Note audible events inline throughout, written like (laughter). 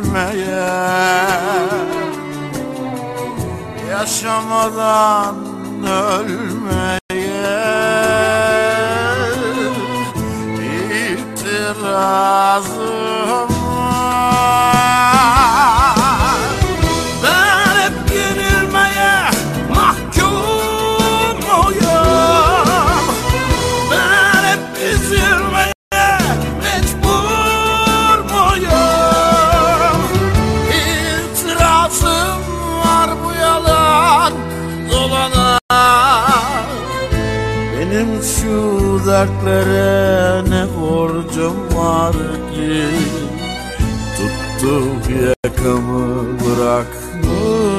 ölmeye Yaşamadan ölmeye. dertlere ne borcum var ki? Tuttum yakamı bırakmıyor.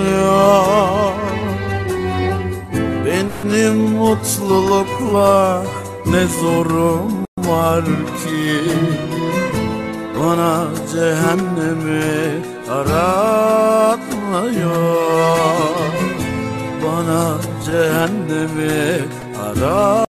Benim mutlulukla ne zorum var ki? Bana cehennemi aratmıyor. Bana cehennemi aratmıyor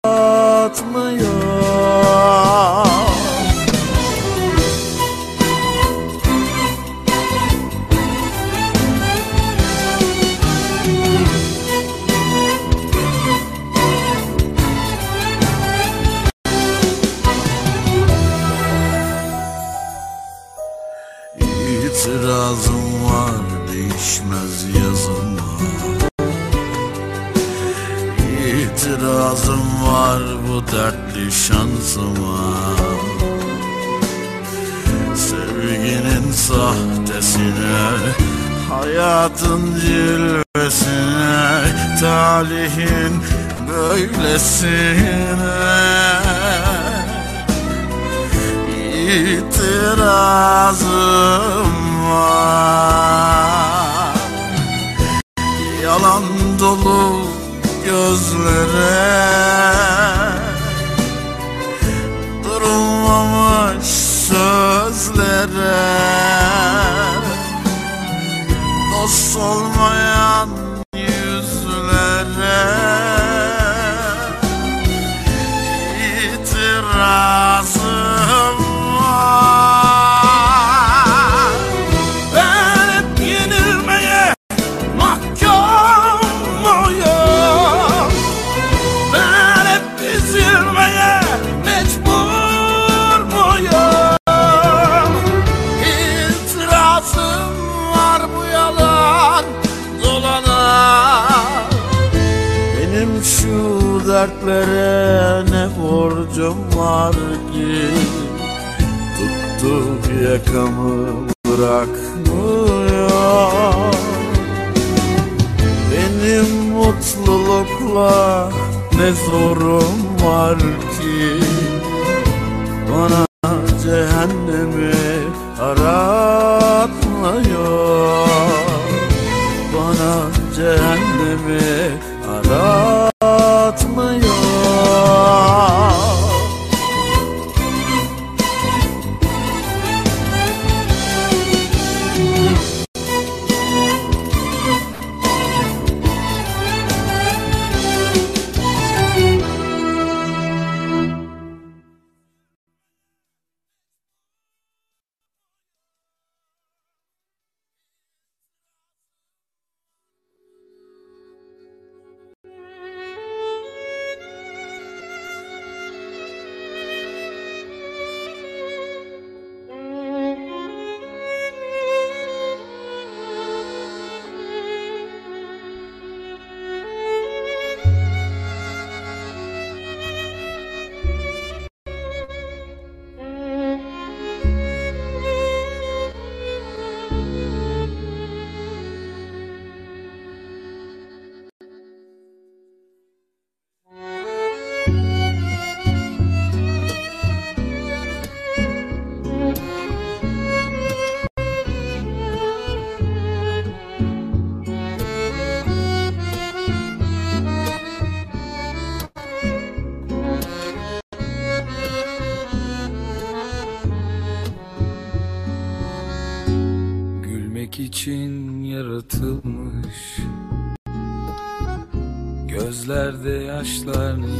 Gözlerde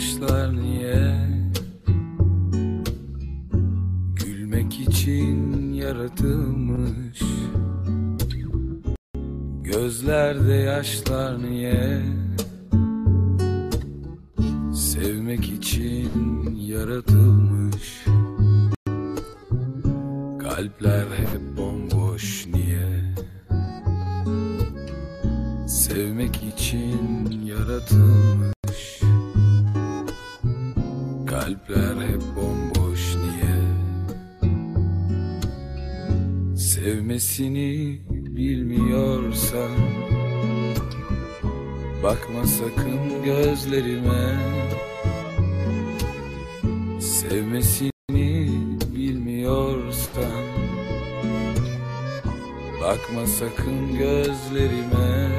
saçlar niye? Gülmek için yaratılmış. Gözlerde yaşlar niye? Sevmek için yaratılmış. Kalpler hep bomboş niye? Sevmek için yaratılmış. Küçükler hep bomboş niye? Sevmesini bilmiyorsan Bakma sakın gözlerime. Sevmesini bilmiyorsan Bakma sakın gözlerime.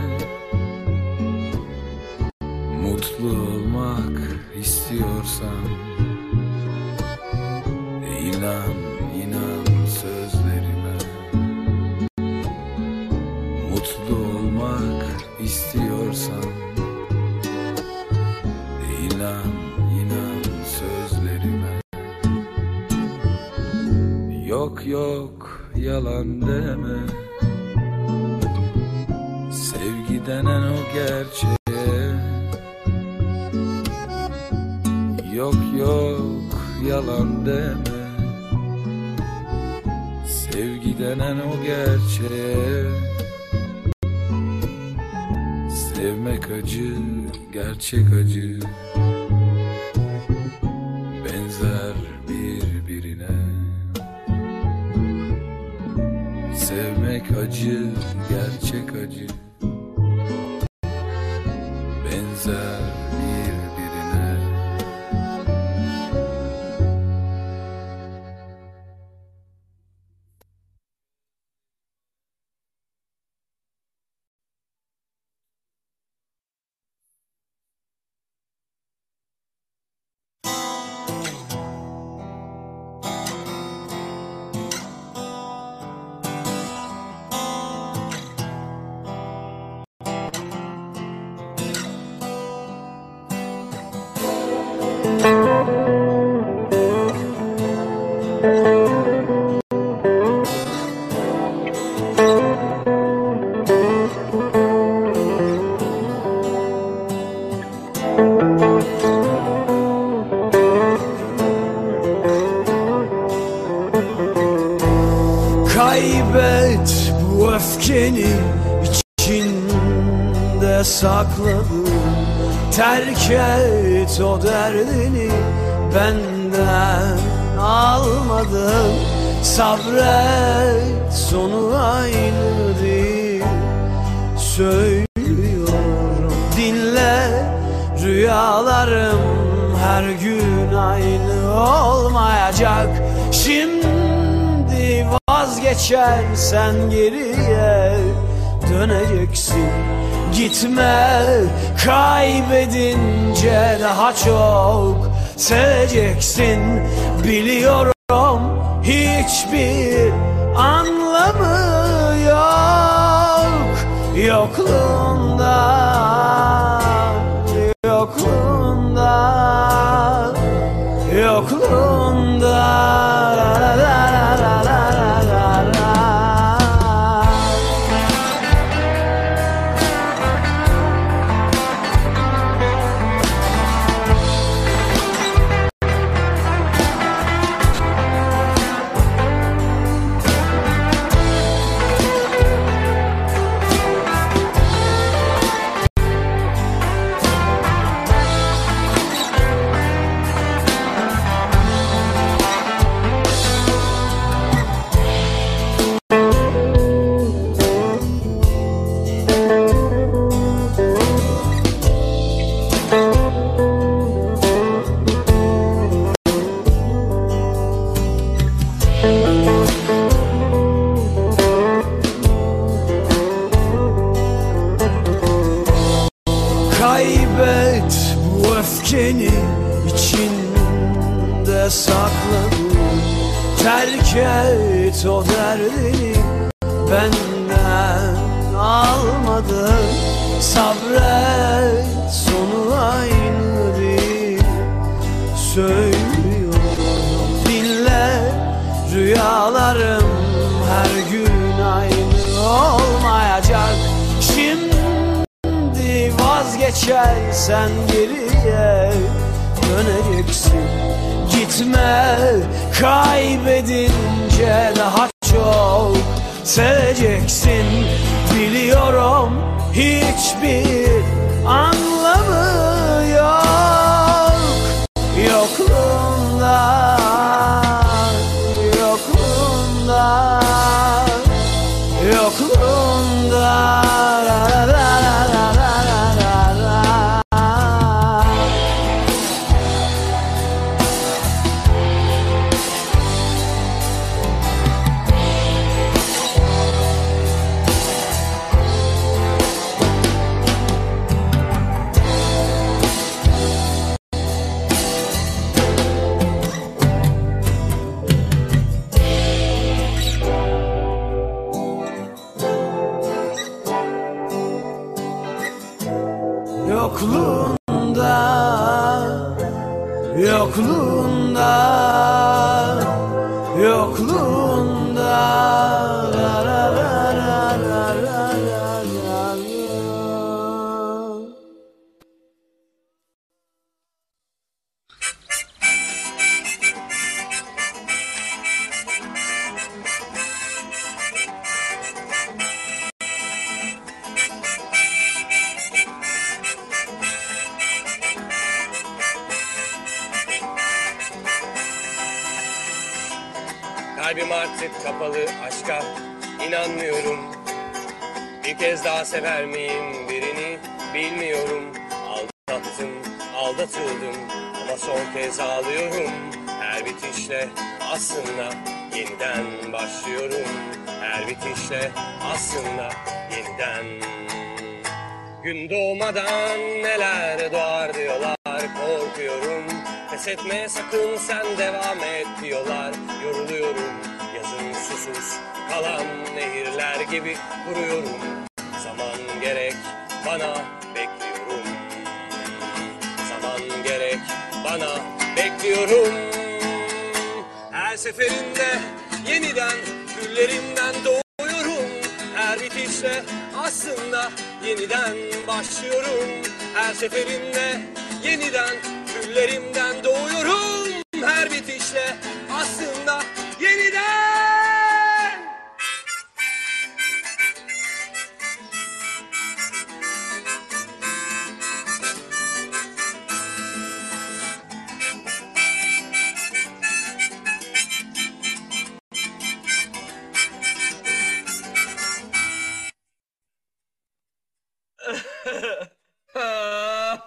git o derdi. çok seveceksin.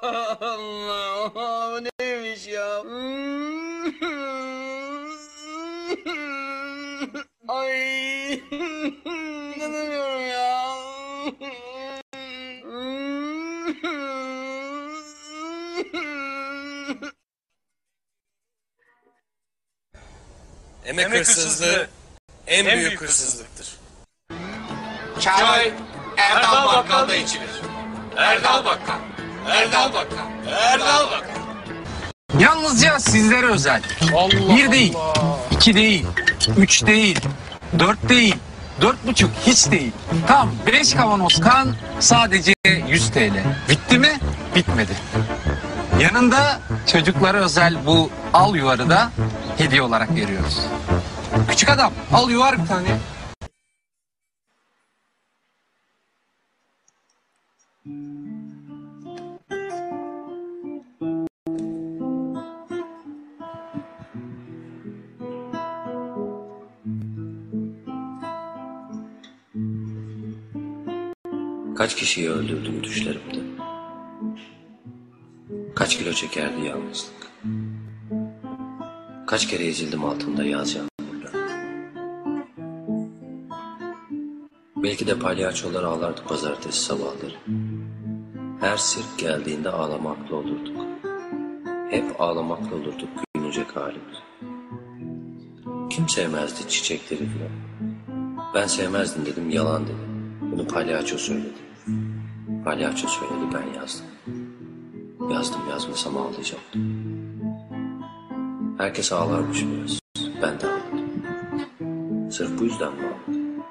Allah bu neymiş ya? Ay inanamıyorum ya. Emek hırsızlığı en büyük hırsızlıktır. Çay Erdal Bakkal'da içilir. Erdal Bakkal. Erdal Bakkal. Erdal Bakkal. Yalnızca sizlere özel. bir değil, iki değil, üç değil, dört değil, dört buçuk hiç değil. Tam beş kavanoz kan sadece 100 TL. Bitti mi? Bitmedi. Yanında çocuklara özel bu al yuvarı da hediye olarak veriyoruz. Küçük adam al yuvar bir tane. Kaç kişiyi öldürdüm düşlerimde? Kaç kilo çekerdi yalnızlık? Kaç kere ezildim altında yaz yağmurda? Belki de palyaçolar ağlardı pazartesi sabahları. Her sirk geldiğinde ağlamaklı olurduk. Hep ağlamaklı olurduk gülünecek halimiz. Kim sevmezdi çiçekleri filan? Ben sevmezdim dedim yalan dedim. Bunu palyaço söyledi. Palyaço söyledi ben yazdım. Yazdım yazmasam ağlayacaktım. Herkes ağlarmış biraz. Ben de ağladım. Sırf bu yüzden mi ağladım?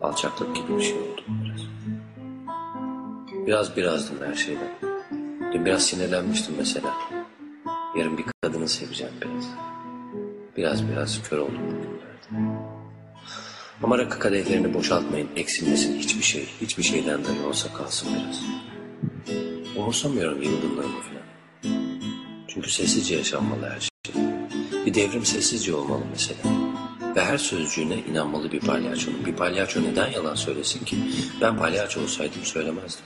Alçaklık gibi bir şey oldu biraz. Biraz birazdım her şeyden. Dün biraz sinirlenmiştim mesela. Yarın bir kadını seveceğim biraz. Biraz biraz kör oldum bugünlerde. Ama rakı kadehlerini boşaltmayın. Eksilmesin hiçbir şey. Hiçbir şeyden de ne olsa kalsın biraz. Umursamıyorum yıldımlarımı falan. Çünkü sessizce yaşanmalı her şey. Bir devrim sessizce olmalı mesela. Ve her sözcüğüne inanmalı bir palyaçonun. Bir palyaço neden yalan söylesin ki? Ben palyaço olsaydım söylemezdim.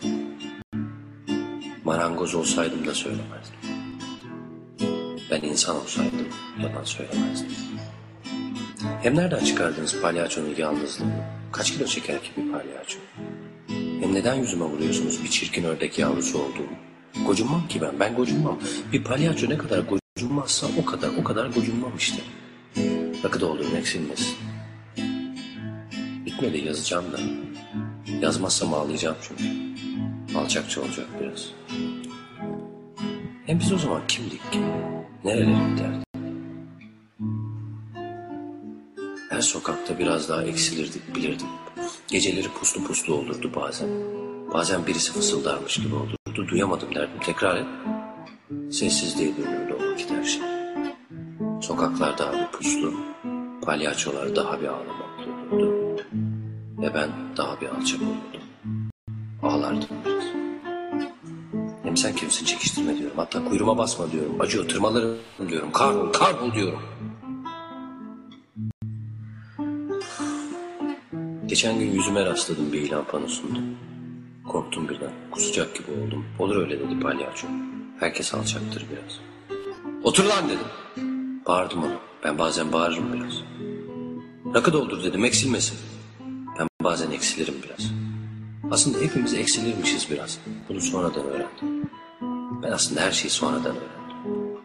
Marangoz olsaydım da söylemezdim. Ben insan olsaydım yalan söylemezdim. Hem nereden çıkardınız palyaçonun yalnızlığını? Kaç kilo çeker ki bir palyaço? Hem neden yüzüme vuruyorsunuz bir çirkin ördek yavrusu olduğumu? Gocunmam ki ben, ben gocunmam. Bir palyaço ne kadar gocunmazsa o kadar, o kadar gocunmam işte. Rakı doldurun eksilmesin. Bitmedi yazacağım da. Yazmazsam ağlayacağım çünkü. Alçakça olacak biraz. Hem biz o zaman kimdik ki? Nerelere giderdik? Her sokakta biraz daha eksilirdik, bilirdim. Geceleri puslu puslu olurdu bazen. Bazen birisi fısıldarmış gibi olurdu. Duyamadım derdim. Tekrar et. Sessizliğe dönüyordu o vakit her şey. Sokaklar daha bir puslu, palyaçolar daha bir ağlamaklı olurdu. Ve ben daha bir alçak olurdum. Ağlardım biraz. Hem sen kimsin çekiştirme diyorum. Hatta kuyruğuma basma diyorum. Acıyor tırmalarım diyorum. Kahrol, kahrol diyorum. Geçen gün yüzüme rastladım bir ilan panosunda. Korktum birden. Kusacak gibi oldum. Olur öyle dedi palyaço. Herkes alçaktır biraz. Otur lan dedim. Bağırdım ona. Ben bazen bağırırım biraz. Rakı doldur dedim eksilmesin. Ben bazen eksilirim biraz. Aslında hepimiz eksilirmişiz biraz. Bunu sonradan öğrendim. Ben aslında her şeyi sonradan öğrendim.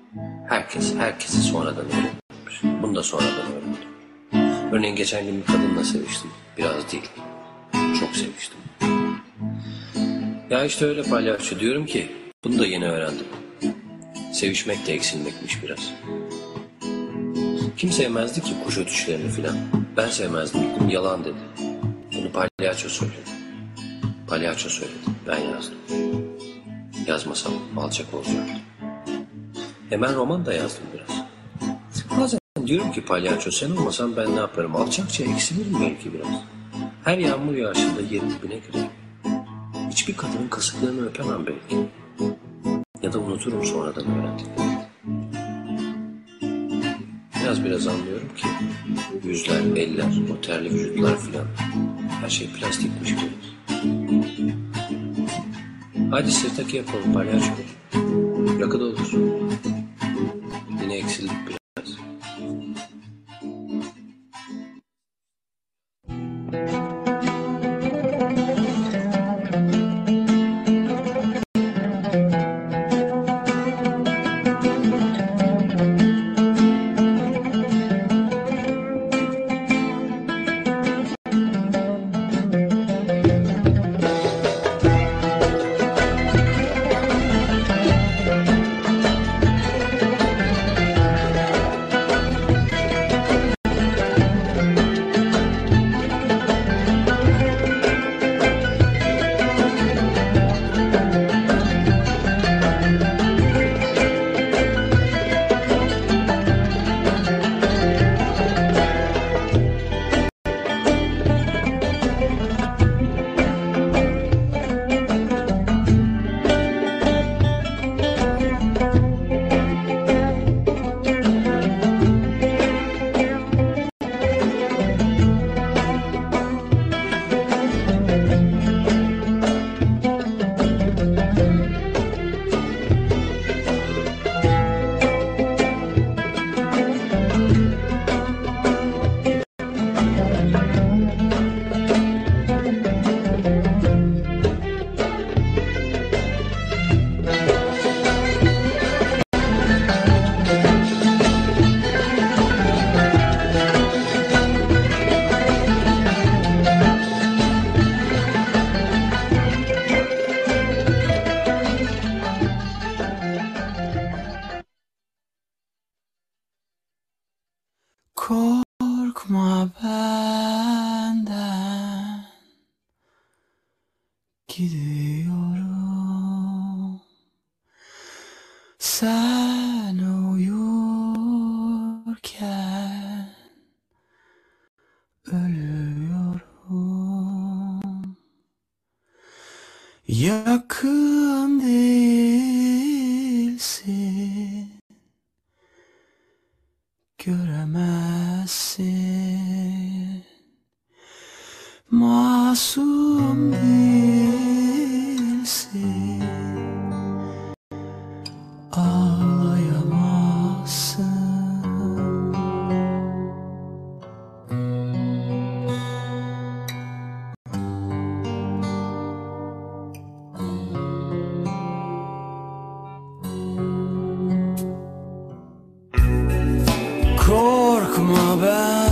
Herkes, herkesi sonradan öğrenmiş. Bunu da sonradan öğrendim. Örneğin geçen gün bir kadınla seviştim. Biraz değil. Çok seviştim. Ya işte öyle palyaço diyorum ki bunu da yeni öğrendim. Sevişmek de eksilmekmiş biraz. Kim sevmezdi ki kuş ötüşlerini filan. Ben sevmezdim. Yalan dedi. Bunu palyaço söyledi. Palyaço söyledi. Ben yazdım. Yazmasam alçak olacaktım. Hemen roman da yazdım biraz. Diyorum ki palyaço sen olmasan ben ne yaparım? Alçakça eksilirim belki biraz. Her yağmur yağışında yerin dibine girerim. Hiçbir kadının kasıklarını öpemem belki. Ya da unuturum sonradan öğrendiklerimi. Biraz biraz anlıyorum ki yüzler, eller, o terli vücutlar filan her şey plastikmiş biraz. Hadi sırtaki yapalım palyaço. Rakı da olur. Korkma benden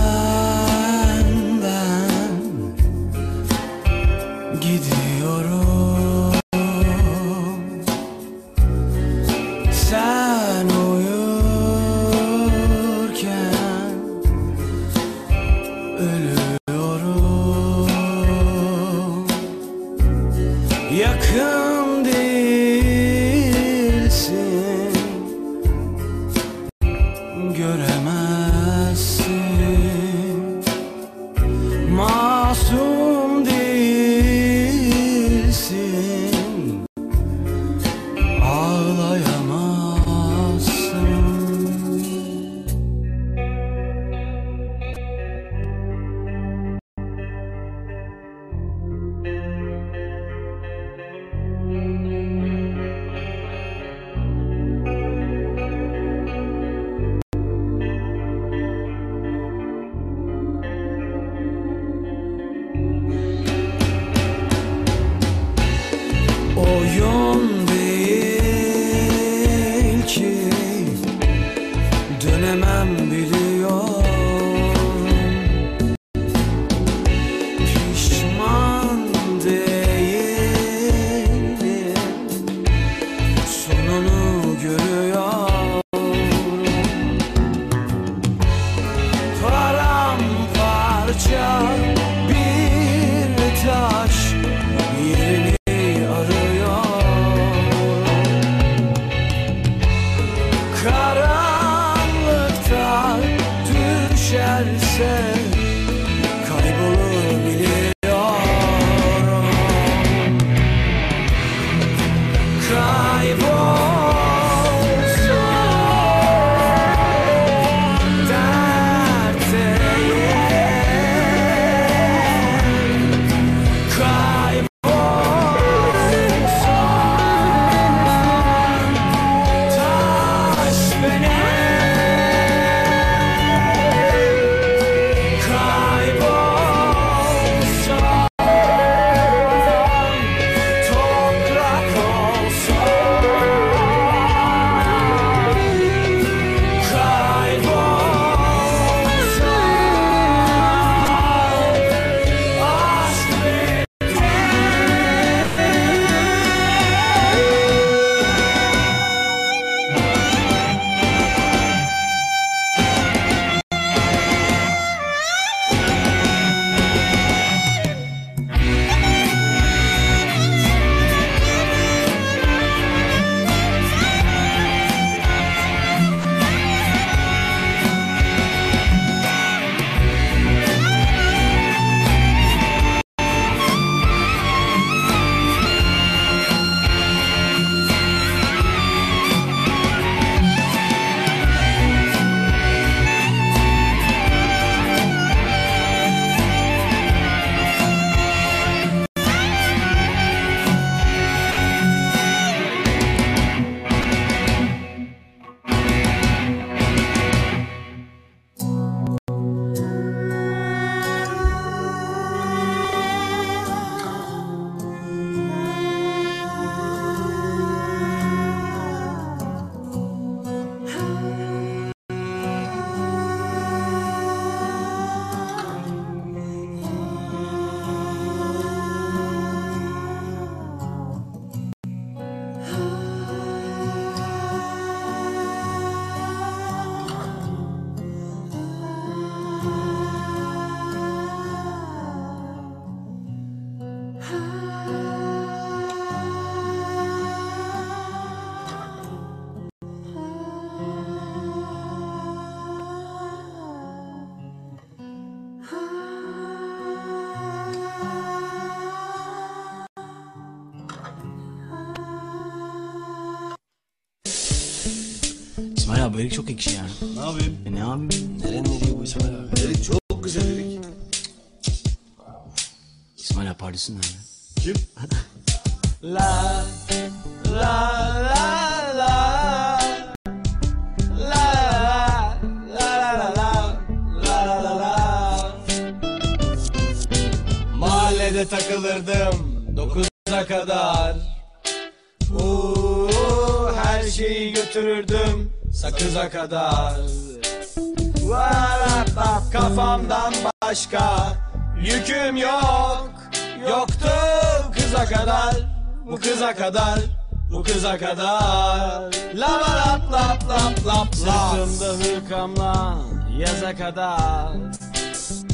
abi Erik çok ekşi yani. Ne yapayım? E ne yapayım? Nerenin eriği bu İsmail abi? Erik çok güzel Erik. İsmail abi pardesün nerede? Kim? (laughs) La kadar. Varap kafamdan başka yüküm yok. Yoktu kıza kadar bu kıza kadar bu kıza kadar. Lava lap lap lap lap Sırtımda hırkamla yaza kadar.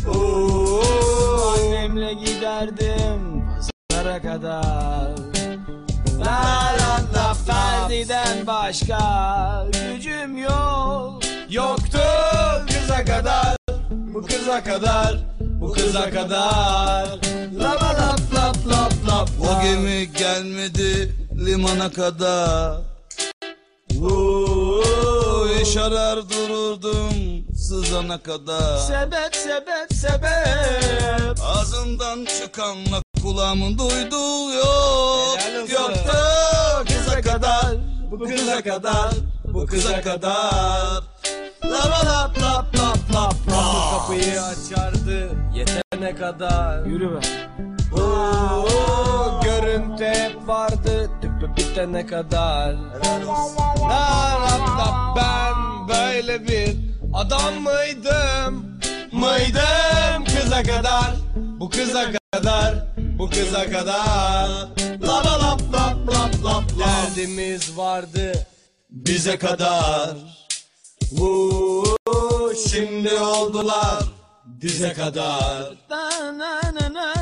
Uuu. Annemle giderdim pazara kadar La la Ferdi'den başka gücüm yok Yoktu kıza kadar bu kıza kadar bu kıza kadar Lava lap lap lap lap O gemi gelmedi limana kadar. Uuu, Iş arar dururdum sızana kadar. Sebep sebep sebep Ağzımdan çıkanla kulağımın duyduğu yok. Yoktu kıza kadar bu kıza kadar bu kıza kadar. Lava lap lap lap lap lap kapıyı açardı yetene kadar? Yürü be. Oo, görüntü hep vardı tüpü bitene kadar. Lap ben böyle bir adam mıydım? Mıydım kıza kadar bu kıza kadar bu kıza kadar. Laba lap lap lap lap lap Derdimiz vardı bize kadar. Vuu şimdi oldular dize kadar. La la la la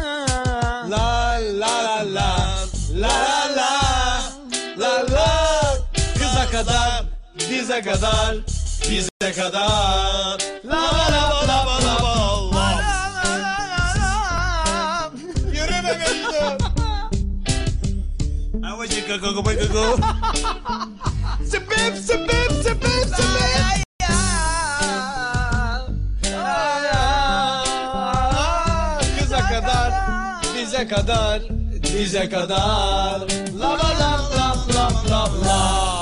La la la la la. Kıza kadar dize kadar Bize kadar. La la la Sebep sebep sebep sebep Kıza kadar bize kadar bize kadar. La la la la la la la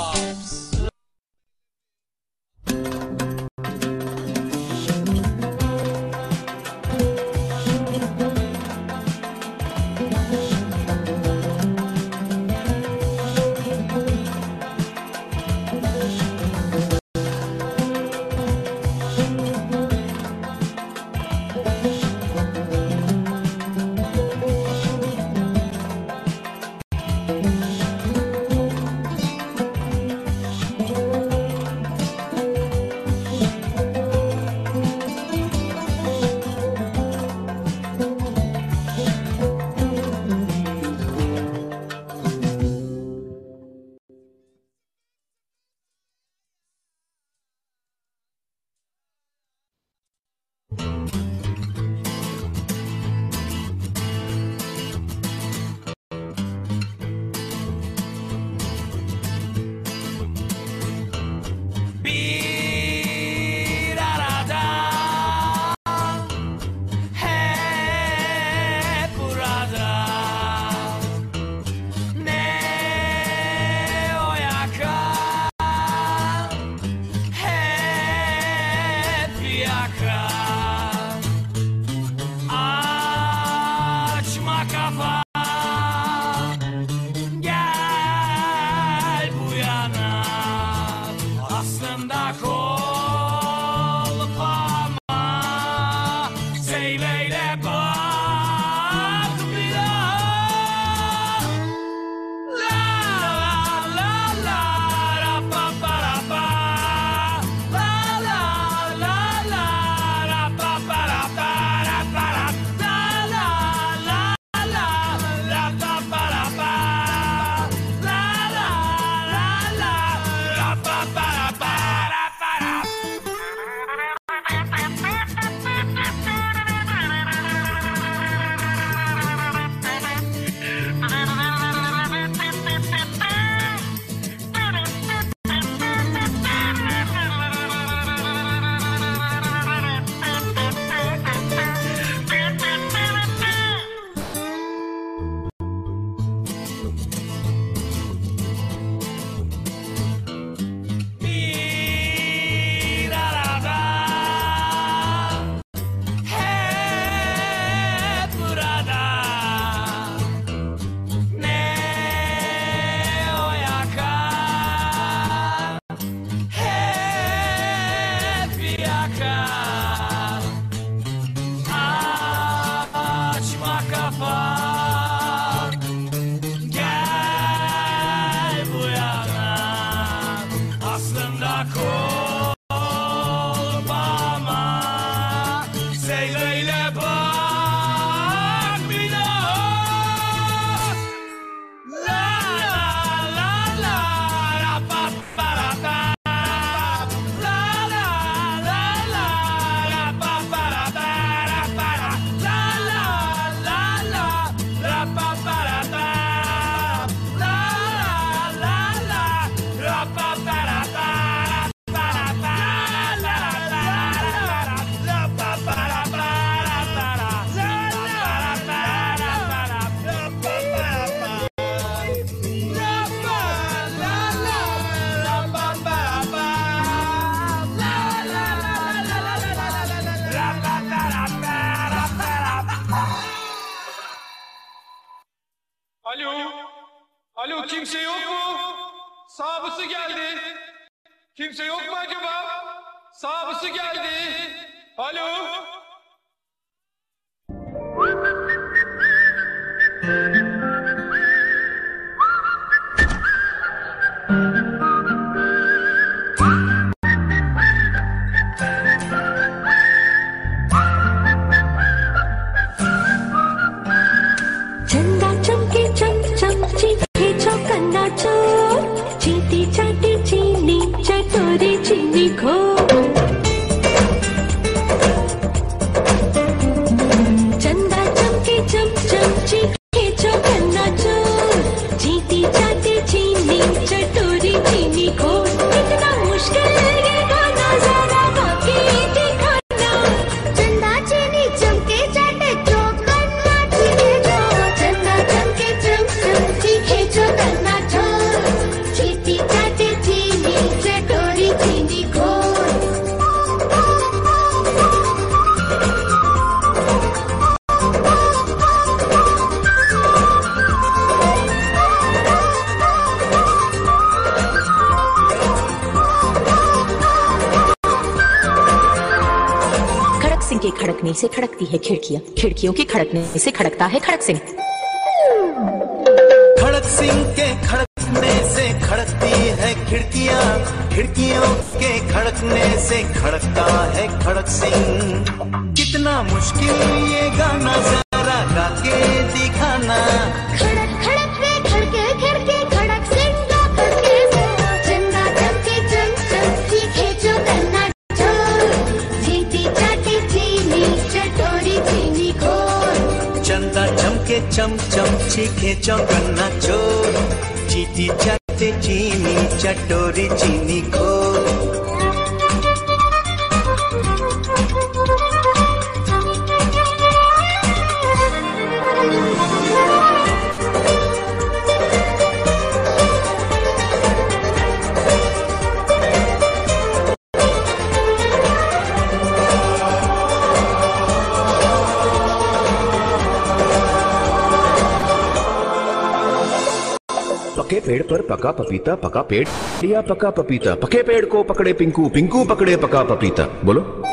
的起你口。इसे खड़कता है खड़क सिंह पपीता, पका पेड़। या पका पपीता, पके पेड़ को पकड़े पिंकू पिंकू पकड़े पका पपीता। बोलो।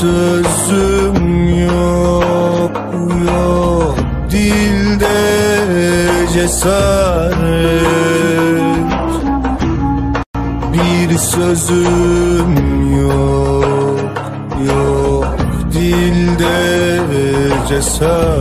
sözüm yok yok. Dilde cesaret. Bir sözüm yok yok. Dilde cesaret.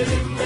Ne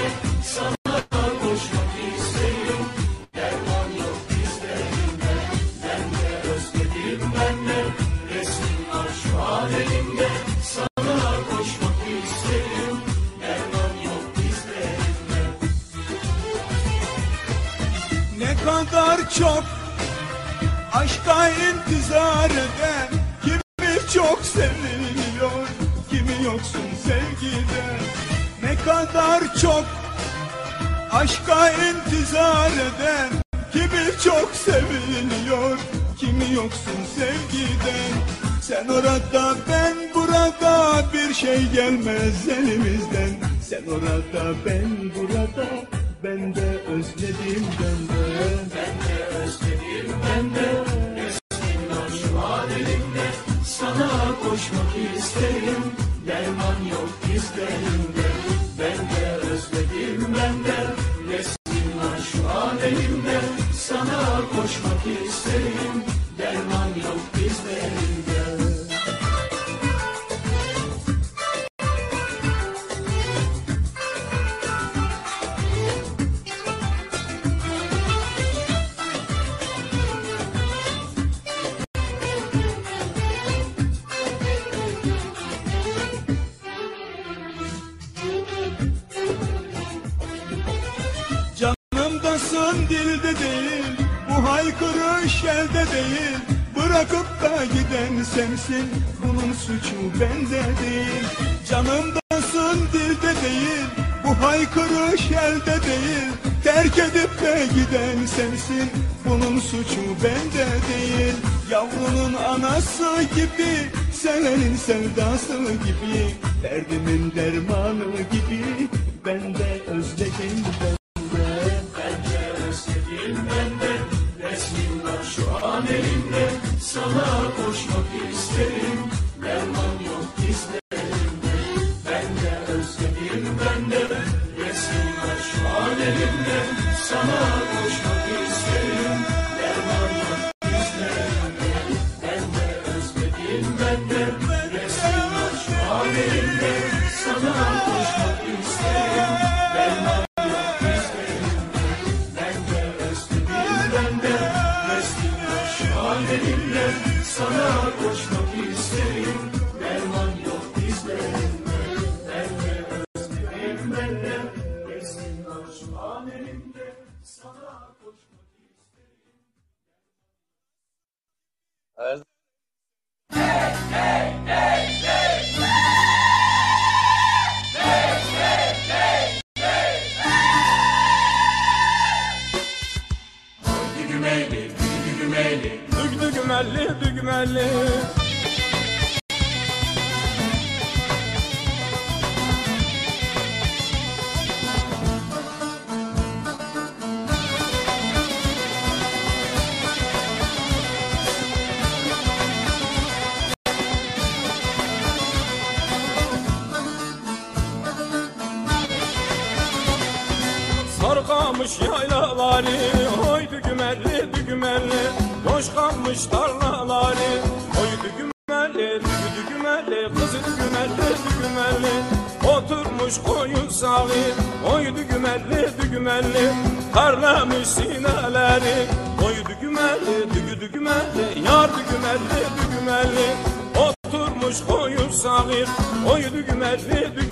Yar dügümelli dügümelli Oturmuş koyun sağı Oy dügümelli dügü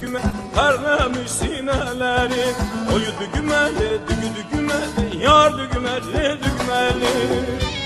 güme Karlamış sineleri. Oy dügümeli, dügü dügümeli Yar dügümeli, dügümeli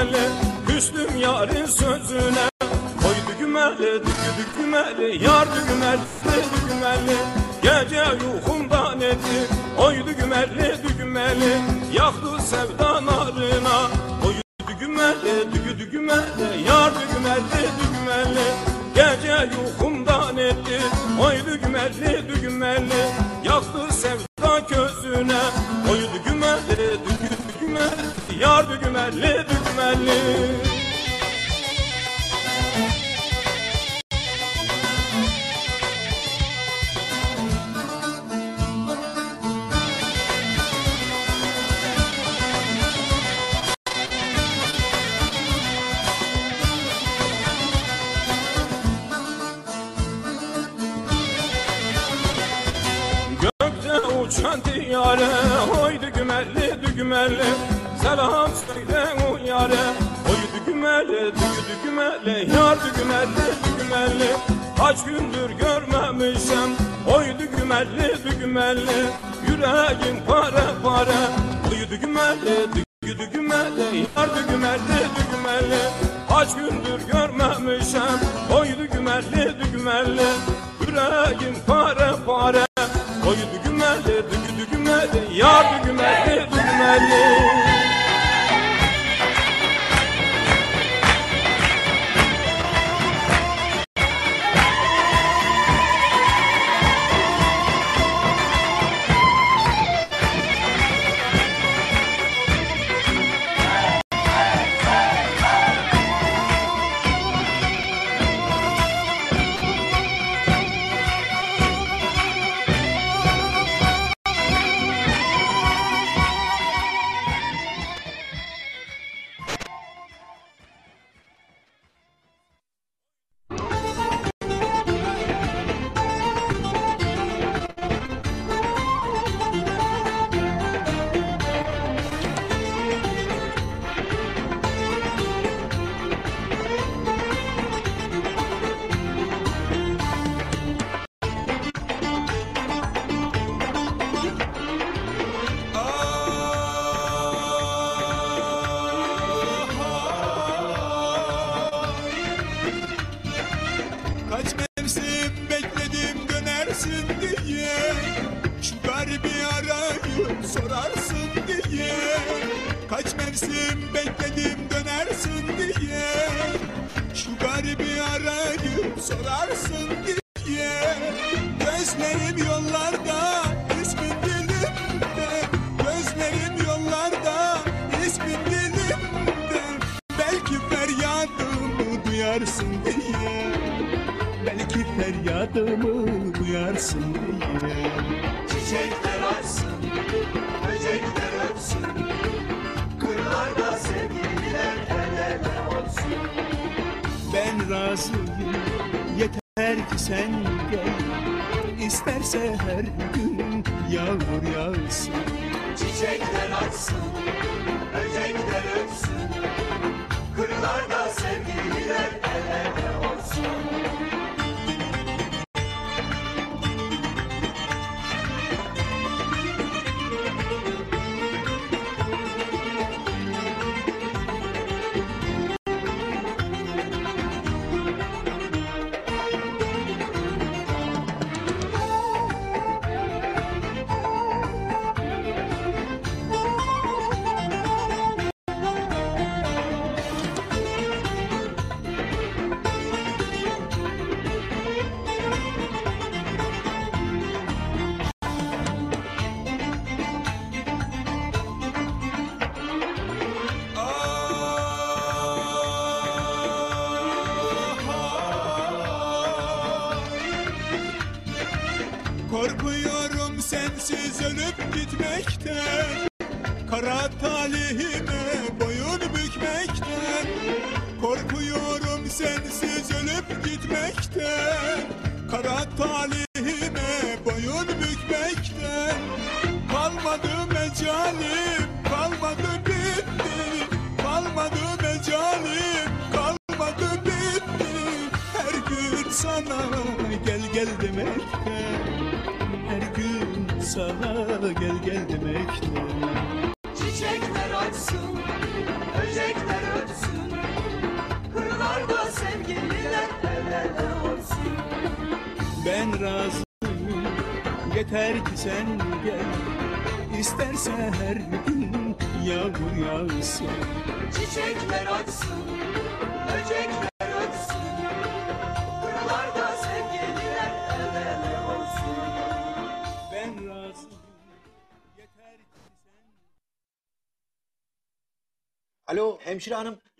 dügümelli Küstüm yarın sözüne. Oy dügümelli dügü dügümelli Yar dügümelli dügümelli Gece yuhumdan etti Oy dügümelli dügümelli Yaktı sevda narına Oy dügümelli dügü dügümelli Yar dügümelli dügümelli Gece yuhumdan etti Oy dügümelli dügümelli Yaktı sevda közüne Oy dügümelli dügü dügümelli Yar dügümelli Gökte uçan diyare Oy dügümelli dügümelli Selam söyle o yare. Oy dügümelli dügü dügümelli Yar dügümelli dügümelli Kaç gündür görmemişim. Oy dügümelli dügümelli Yüreğim pare pare. Oy dügümelli dügü dügümelli Yar dügümelli dügümelli Kaç gündür görmemişim. Oy dügümelli dügümelli Yüreğim pare pare. Oy dügümelli dügü dügümelli Yar dügümelli dügümelli razıyım yeter ki sen gel. İsterse her gün yağmur yağsın. Çiçekler açsın, böcekler ötsün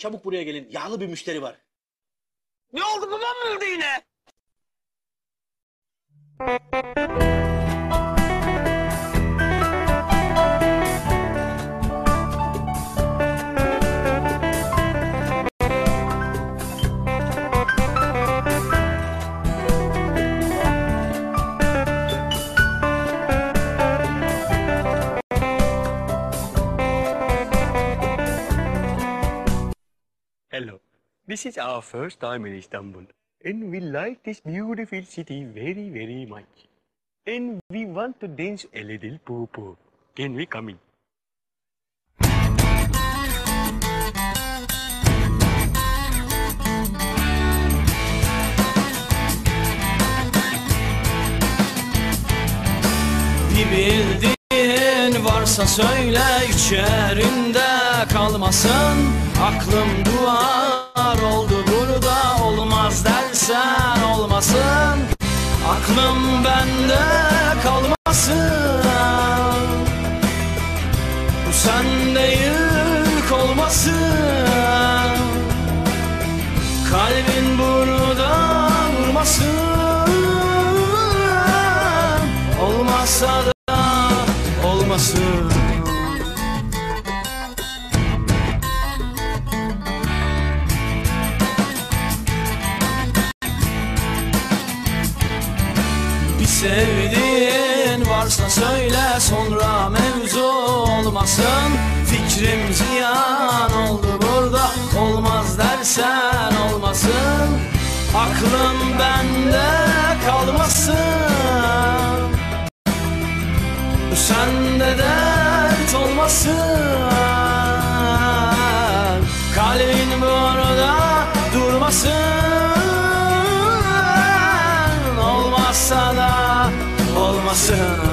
çabuk buraya gelin. Yağlı bir müşteri var. First time in Istanbul and we like this beautiful city very very much. And we want to dance a little poo-poo. Can we come in? Bir bildiğin varsa söyle içerinde kalmasın Aklım duvar oldu olmaz dersen olmasın. Aklım bende kalmasın. Bu sende yük olmasın. Kalbin burada vurmasın Olmazsa da olmasın sevdiğin varsa söyle sonra mevzu olmasın. Fikrim ziyan oldu burada olmaz dersen olmasın. Aklım bende kalmasın. Sende dert olmasın sun.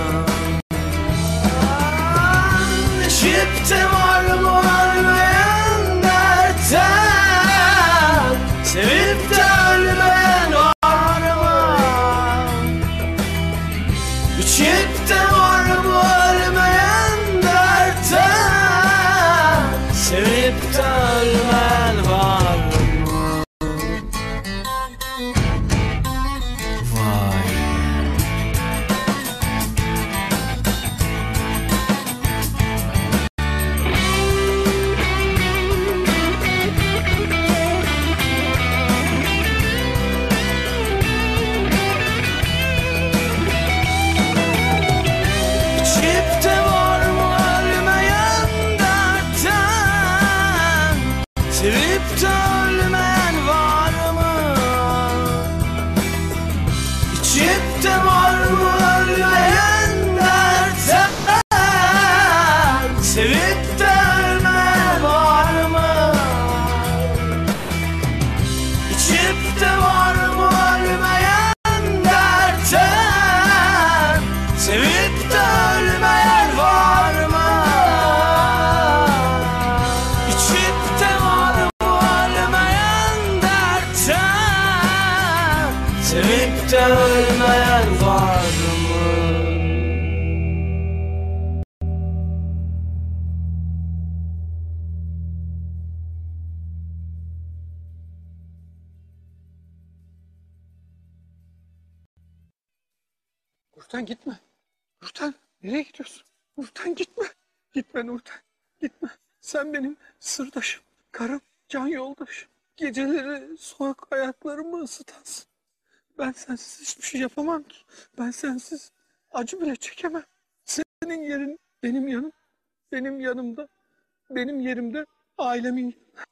Nereye gidiyorsun? Nurten gitme. Gitme Nurten. Gitme. Sen benim sırdaşım, karım, can yoldaşım. Geceleri soğuk ayaklarımı ısıtansın. Ben sensiz hiçbir şey yapamam ki. Ben sensiz acı bile çekemem. Senin yerin benim yanım. Benim yanımda. Benim yerimde ailemin yanı.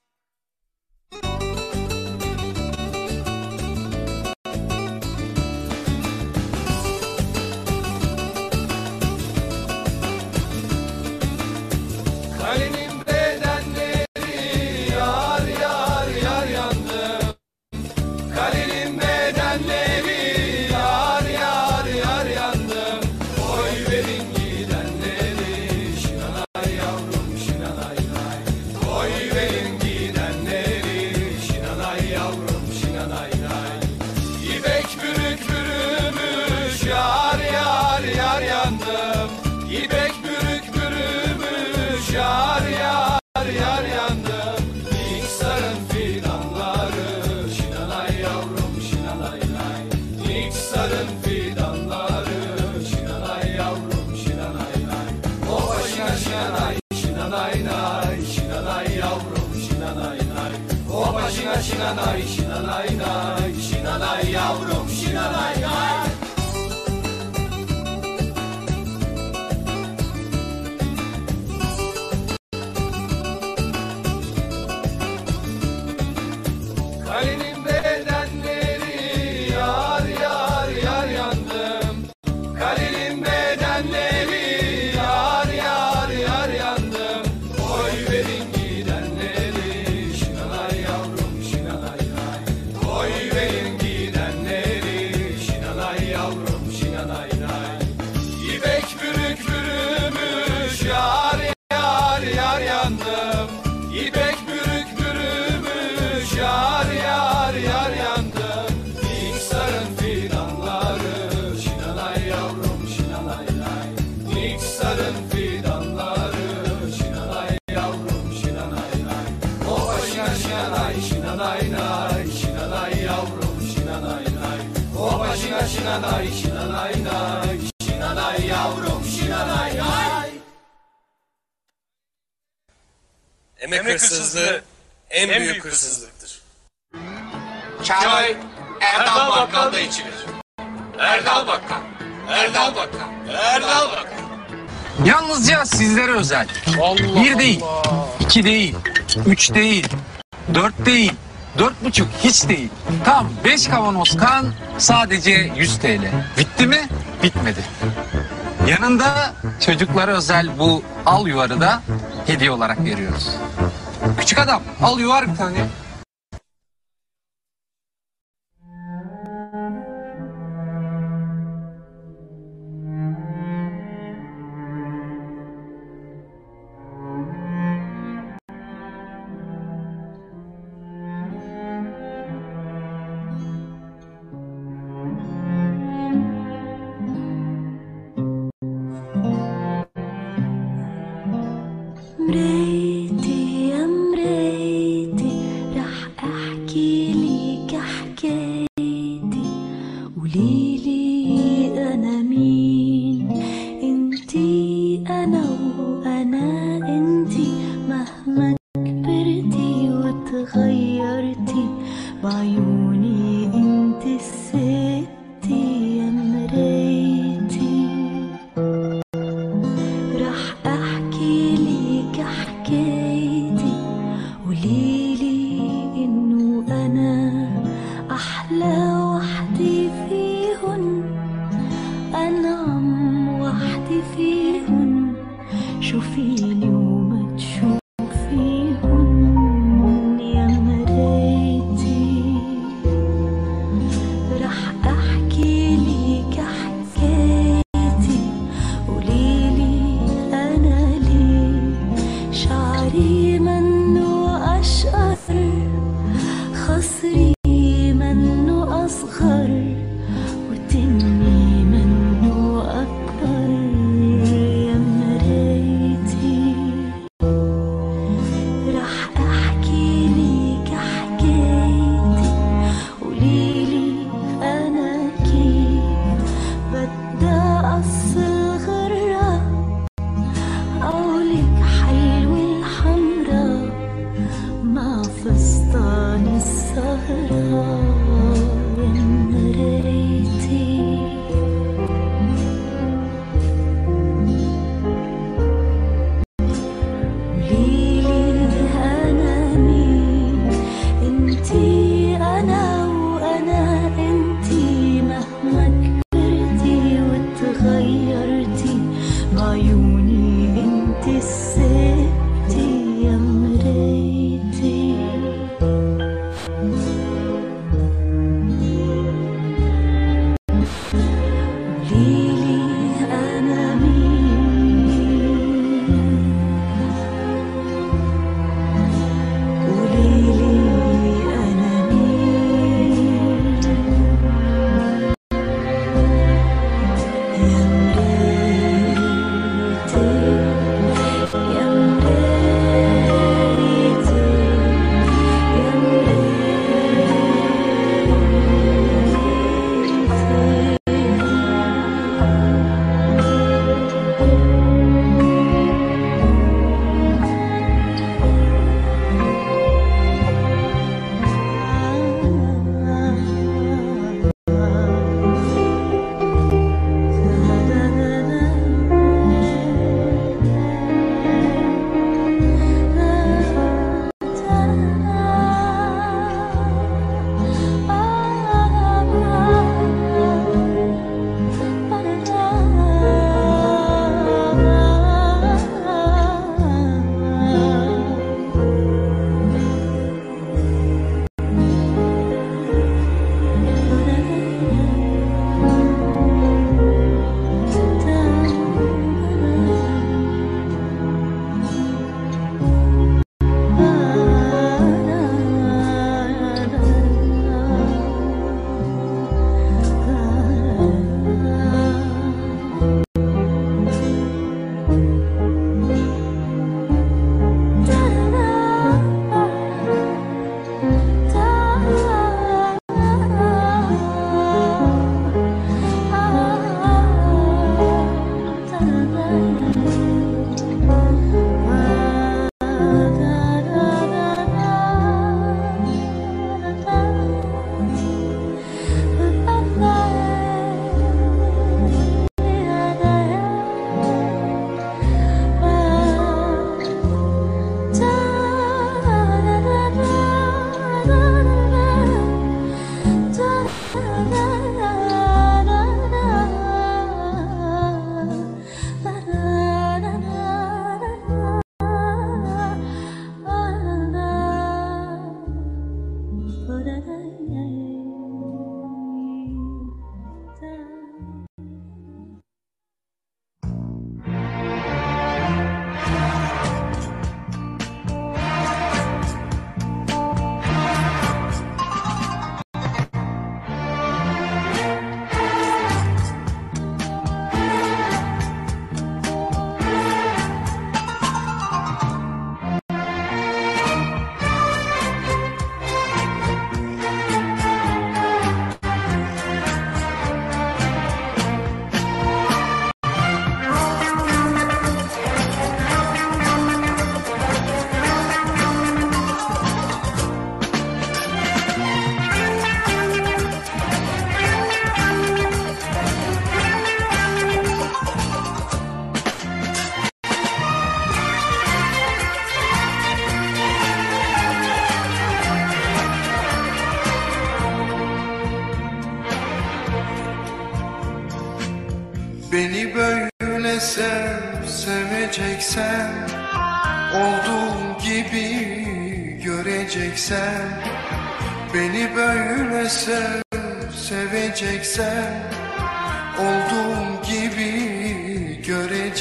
Anarchia. Emek hırsızlığı en büyük hırsızlıktır. Çay Erdal Bakkal'da içilir. Erdal Bakkal. Erdal Bakkal. Erdal Bakkal. Yalnızca sizlere özel. Bir değil, iki değil, üç değil, dört değil, dört buçuk hiç değil. Tam beş kavanoz kan sadece 100 TL. Bitti mi? Bitmedi. Yanında çocuklara özel bu al yuvarı da hediye olarak veriyoruz. Küçük adam al yuvar bir tane.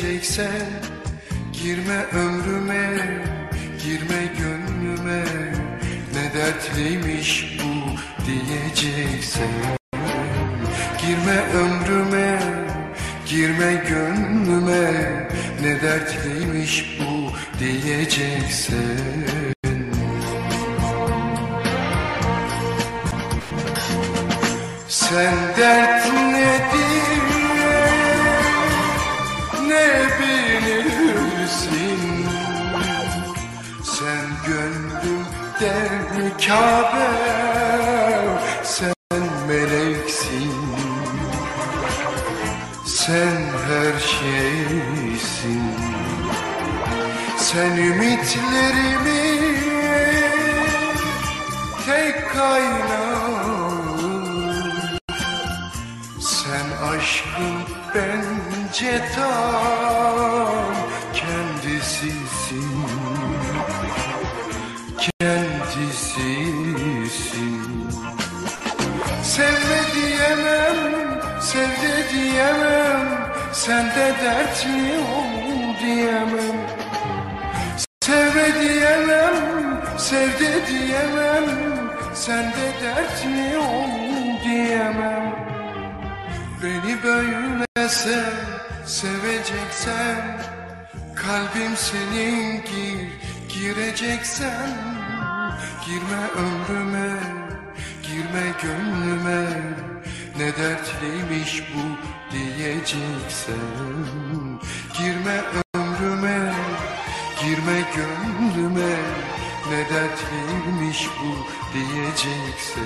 Göreceksen Girme ömrüme, girme gönlüme. Ne dertliymiş bu diyeceksen Girme ömrüme, girme gönlüme. Ne dertliymiş bu diyeceksen Sen dert Kabe Sen meleksin. Sen her şeysin. Sen ümitlerimi tek kaynağım sen aşkın bence tam Sende dert mi ol diyemem. Sevme diyemem, sevde diyemem. Sende dert mi ol diyemem. Beni böyle sev, seveceksen Kalbim senin gir, gireceksen. Girme ömrüme, girme gönlüme Ne dertliymiş bu diyeceksen. Girme ömrüme, girme gönlüme. Ne dertliymiş bu diyeceksen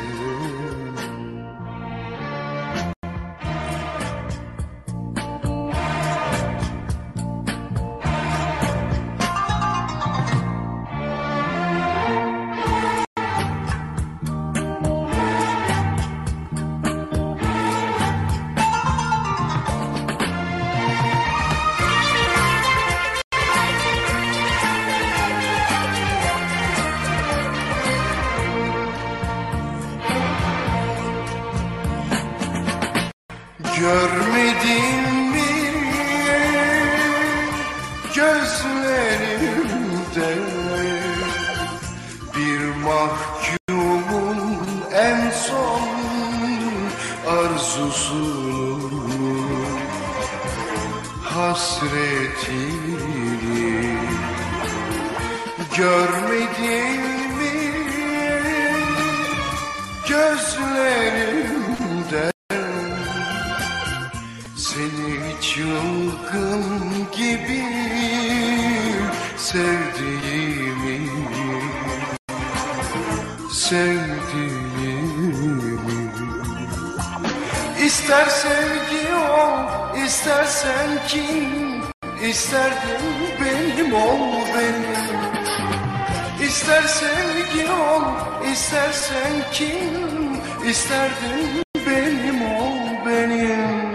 İsterdim benim ol benim.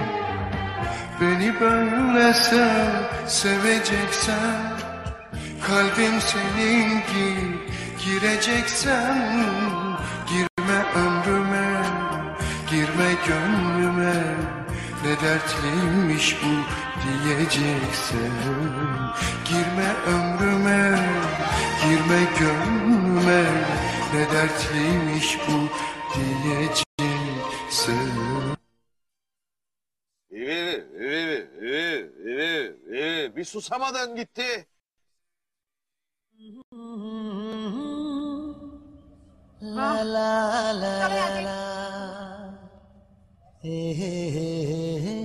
Beni böyle sev, seveceksen Kalbim senin gir, gireceksen Girme ömrüme, girme gönlüme. Ne dertliymiş bu diyeceksen Girme ömrüme, girme gönlüme. Ne dertliymiş bu diyeceksen Bir susamadın gitti. La la la la. Hey, hey, hey, hey,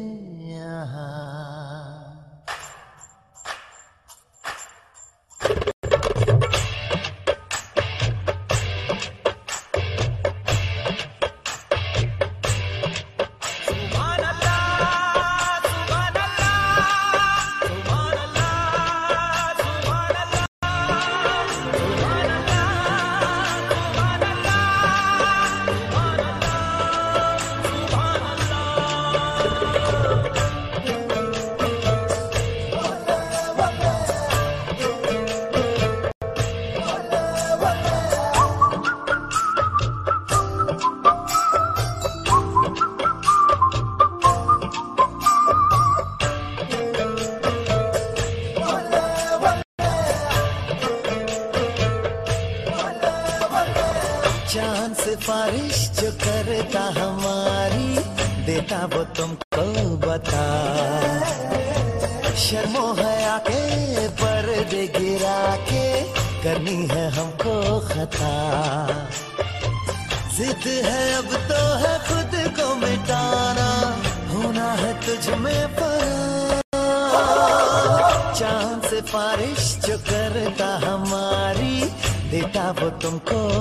I'm call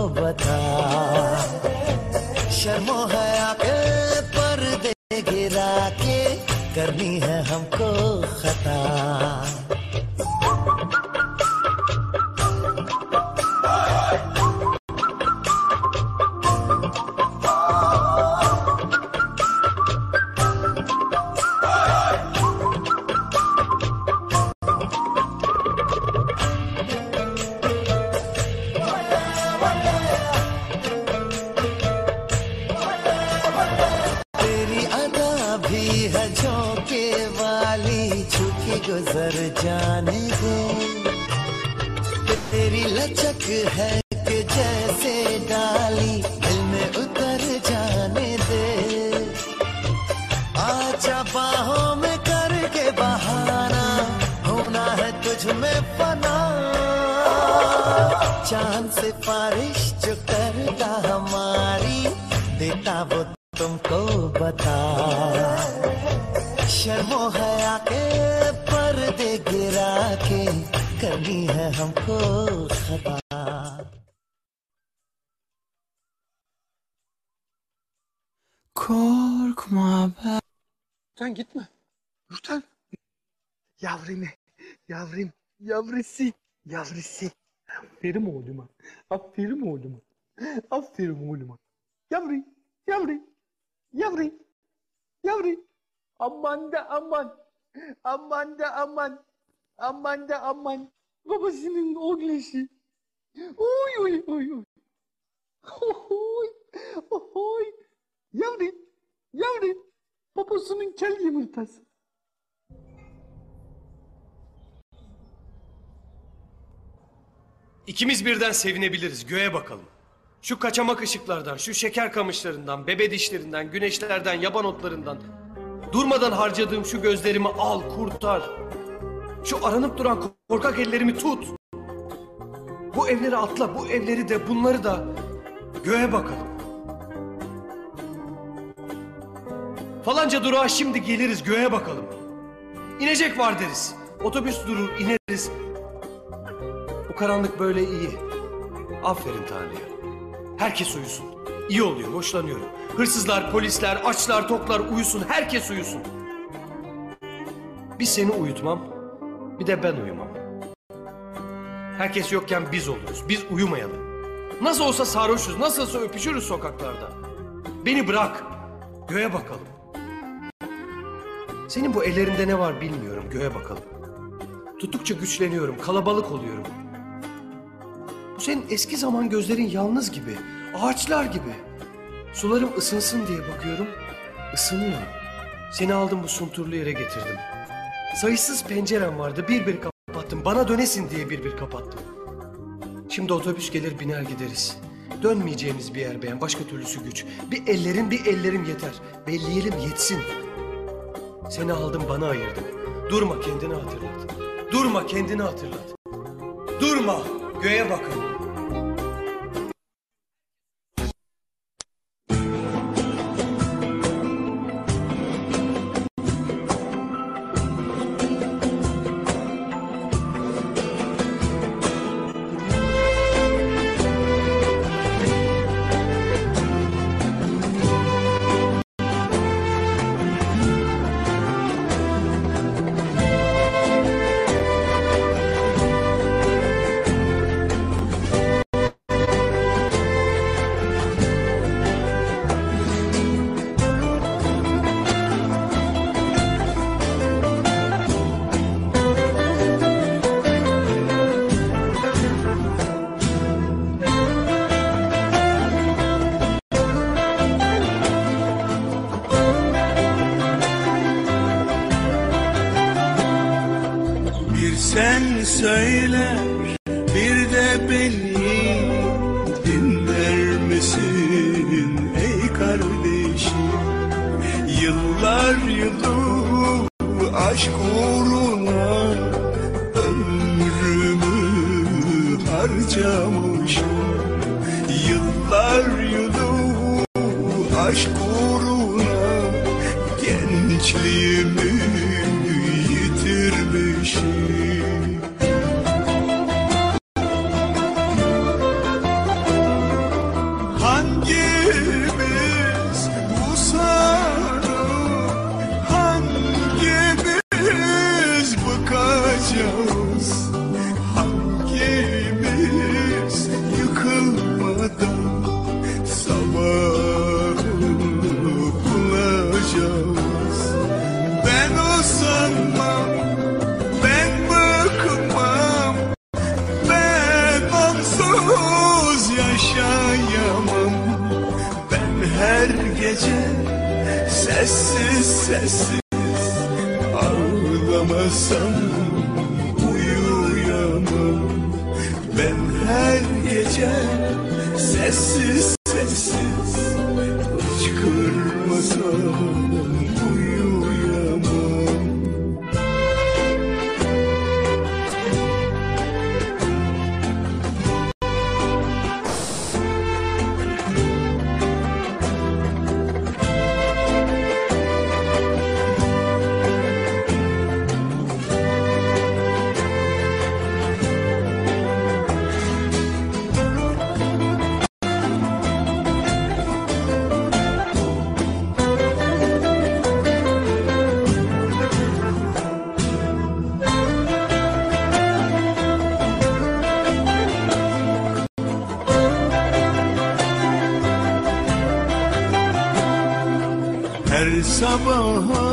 Aman. Babasının oğluşu. Oy oy oy oy. Oy oy. Yavrum, yavrum. Babasının kel yumurtası. İkimiz birden sevinebiliriz. Göğe bakalım. Şu kaçamak ışıklardan, şu şeker kamışlarından, bebe dişlerinden, güneşlerden, yaban otlarından. Durmadan harcadığım şu gözlerimi al, kurtar. Şu aranıp duran korkak ellerimi tut. Bu evleri atla, bu evleri de, bunları da. Göğe bakalım. Falanca durağa şimdi geliriz, göğe bakalım. İnecek var deriz. Otobüs durur, ineriz. Bu karanlık böyle iyi. Aferin Tanrı'ya. Herkes uyusun. İyi oluyor, hoşlanıyorum. Hırsızlar, polisler, açlar, toklar uyusun, herkes uyusun. Bir seni uyutmam, bir de ben uyumam. Herkes yokken biz oluruz, biz uyumayalım. Nasıl olsa sarhoşuz, nasıl olsa öpüşürüz sokaklarda. Beni bırak, göğe bakalım. Senin bu ellerinde ne var bilmiyorum, göğe bakalım. Tuttukça güçleniyorum, kalabalık oluyorum. Bu senin eski zaman gözlerin yalnız gibi, ağaçlar gibi. Sularım ısınsın diye bakıyorum, ısınıyor. Seni aldım bu sunturlu yere getirdim. Sayısız pencerem vardı, bir bir kapattım. Bana dönesin diye bir bir kapattım. Şimdi otobüs gelir biner gideriz. Dönmeyeceğimiz bir yer beğen, başka türlüsü güç. Bir ellerin bir ellerim yeter. Belleyelim yetsin. Seni aldım bana ayırdım. Durma kendini hatırlat. Durma kendini hatırlat. Durma göğe bakın. Her sabaha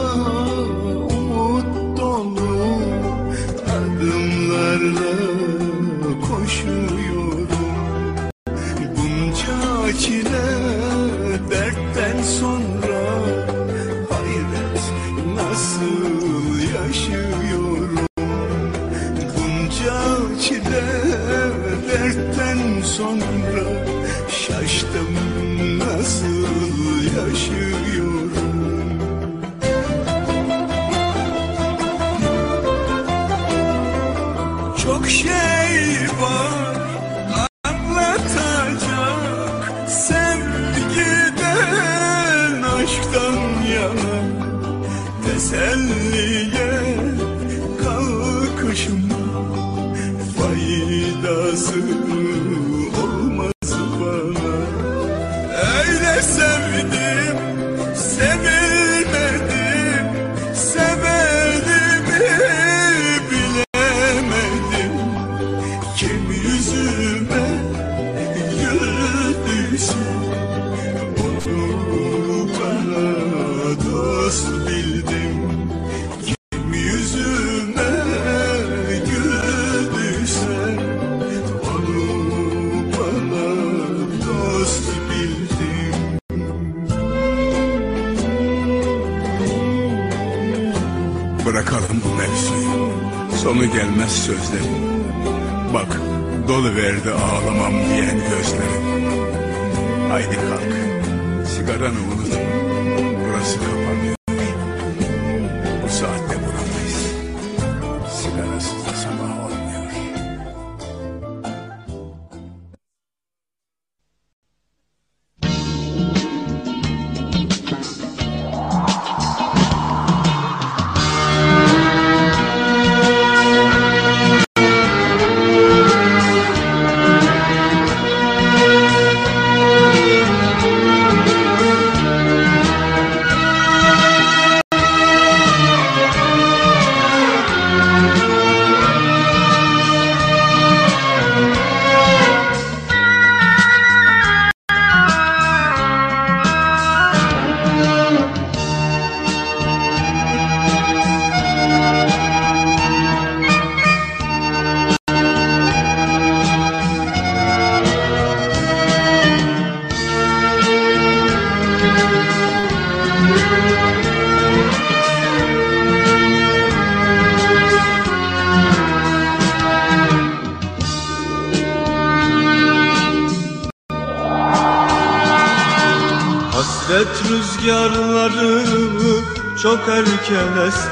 çok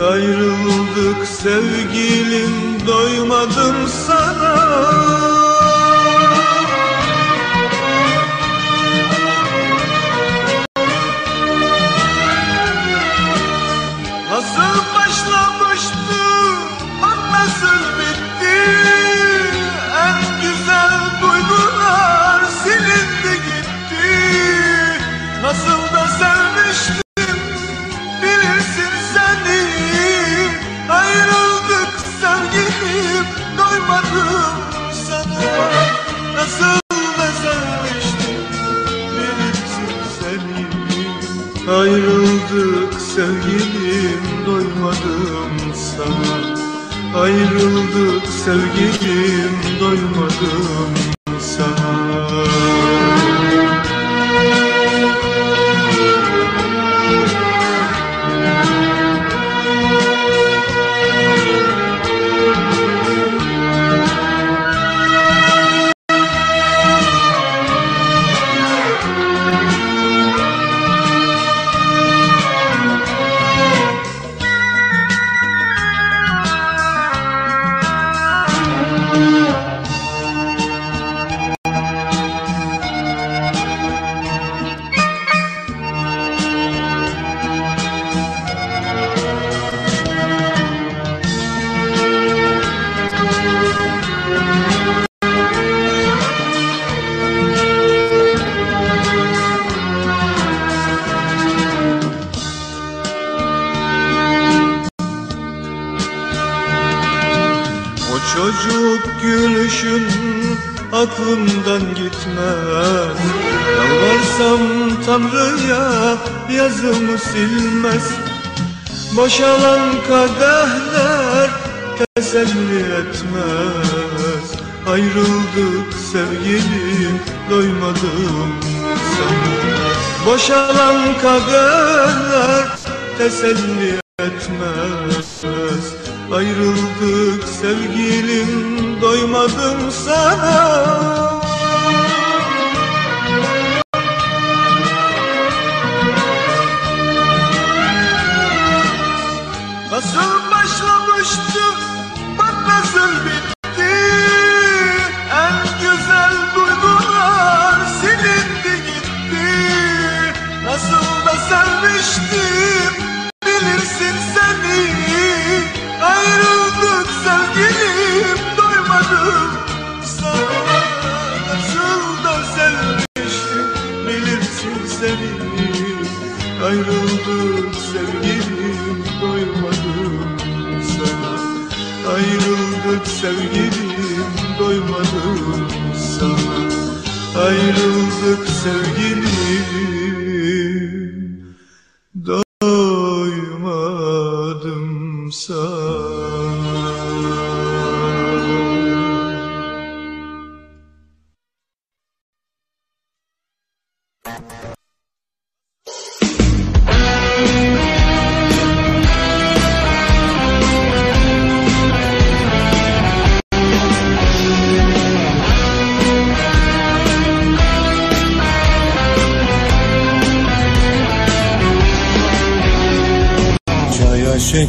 Ayrıldık sevgilim doymadım sana sevgilim doymadım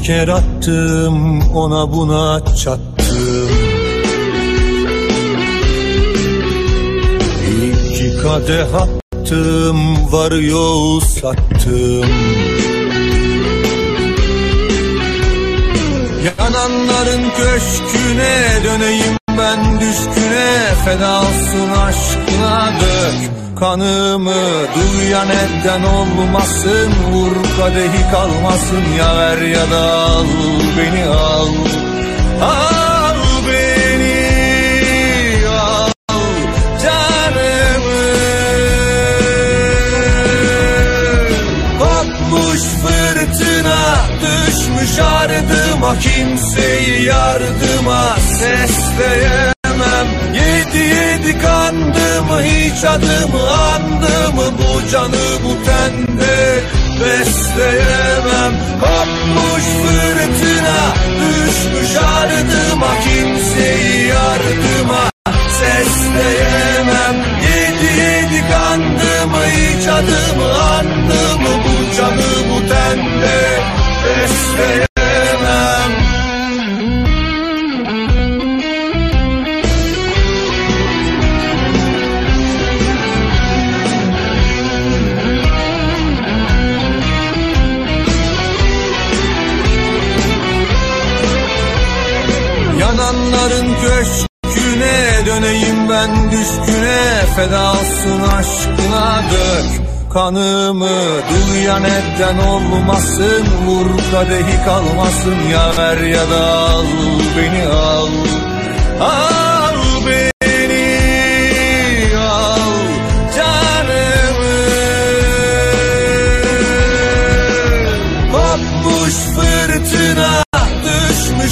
şeker attım ona buna çattım. İki kadeh attım varıyor sattım. Yananların köşküne döneyim ben düşküne Feda olsun aşkına dök kanımı Duyan elden olmasın Vur kadehi kalmasın Ya ver ya da al beni al Al beni al canımı. Kopmuş fırtına düşmüş ardıma Kimseyi yardıma sesleyemem Yedi yedi kandı mı hiç adımı andı mı Bu canı bu tende besleyemem. Kopmuş fırtına düşmüş ardıma Kimseyi yardıma sesleyemem. Yedi yedi kandı mı hiç adımı andı mı Bu canı bu tende besleyemem ben düşküne Feda olsun aşkına dök kanımı. Duyan elden olmasın Vur kadehi kalmasın. Ya ver ya da al beni al. Al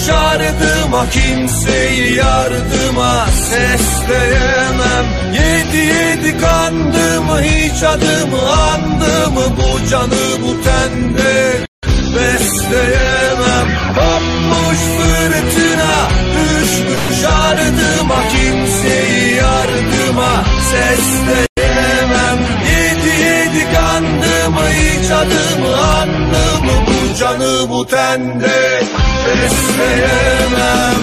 düşmüş ardıma Kimseyi yardıma sesleyemem Yedi yedi kandı mı hiç adımı andı mı Bu canı bu tende besleyemem. Kopmuş fırtına düşmüş ardıma. Kimseyi yardıma sesleyemem Yedi yedi kandı mı hiç adımı andı mı Bu canı bu tende besleyemem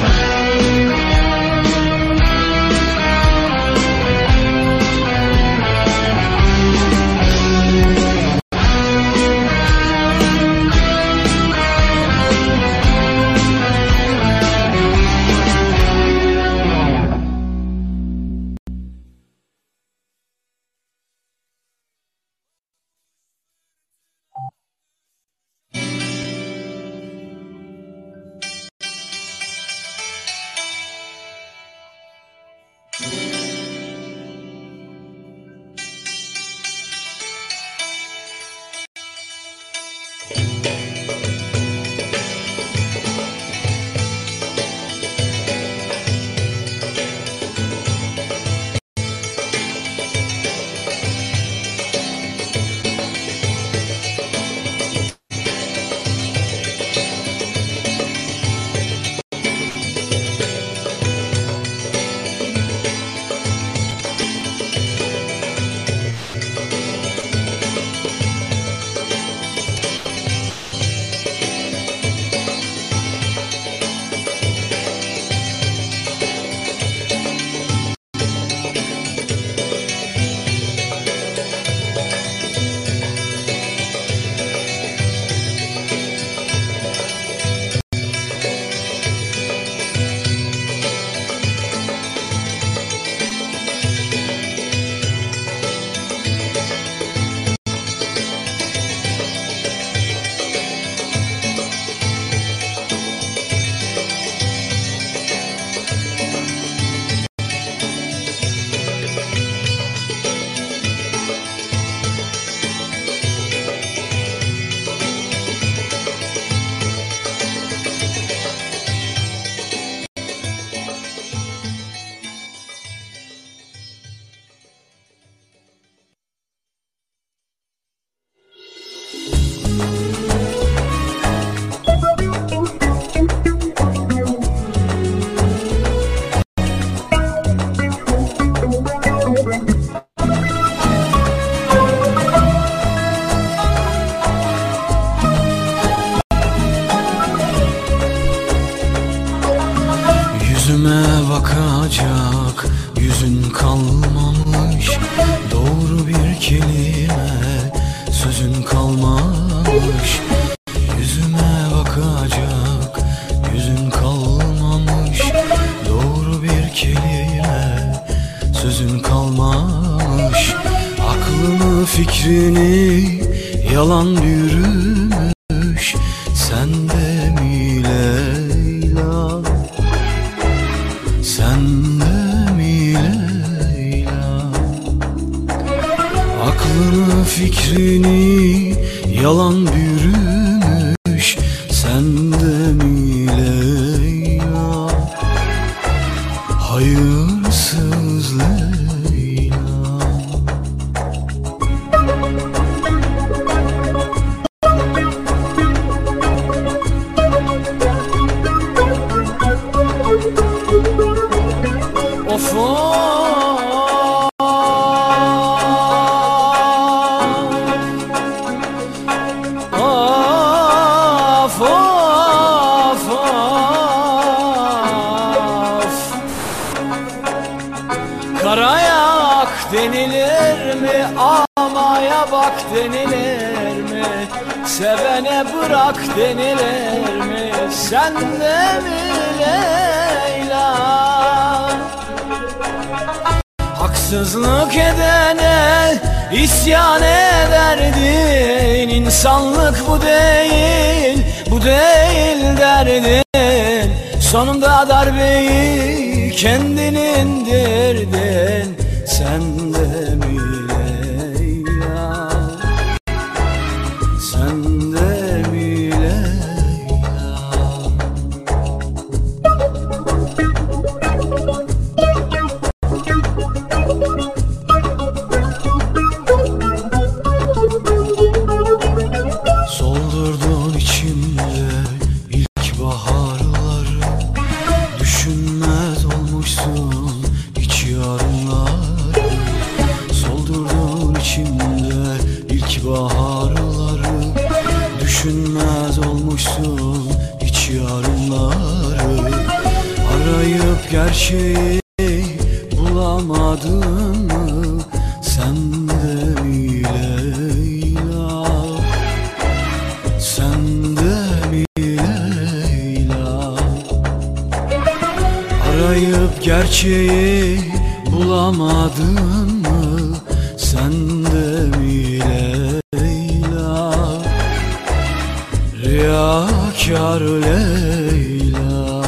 Riyakar Leyla.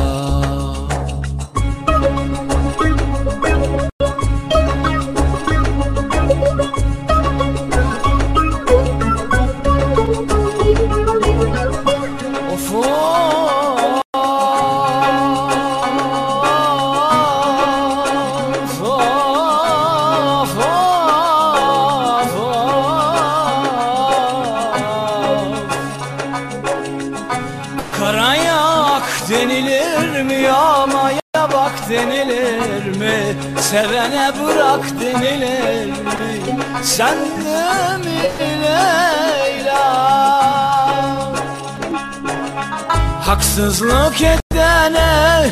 Haksızlık edene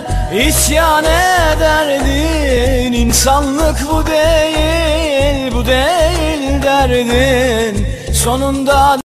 isyan ederdin. İnsanlık bu değil, bu değil derdin. Sonunda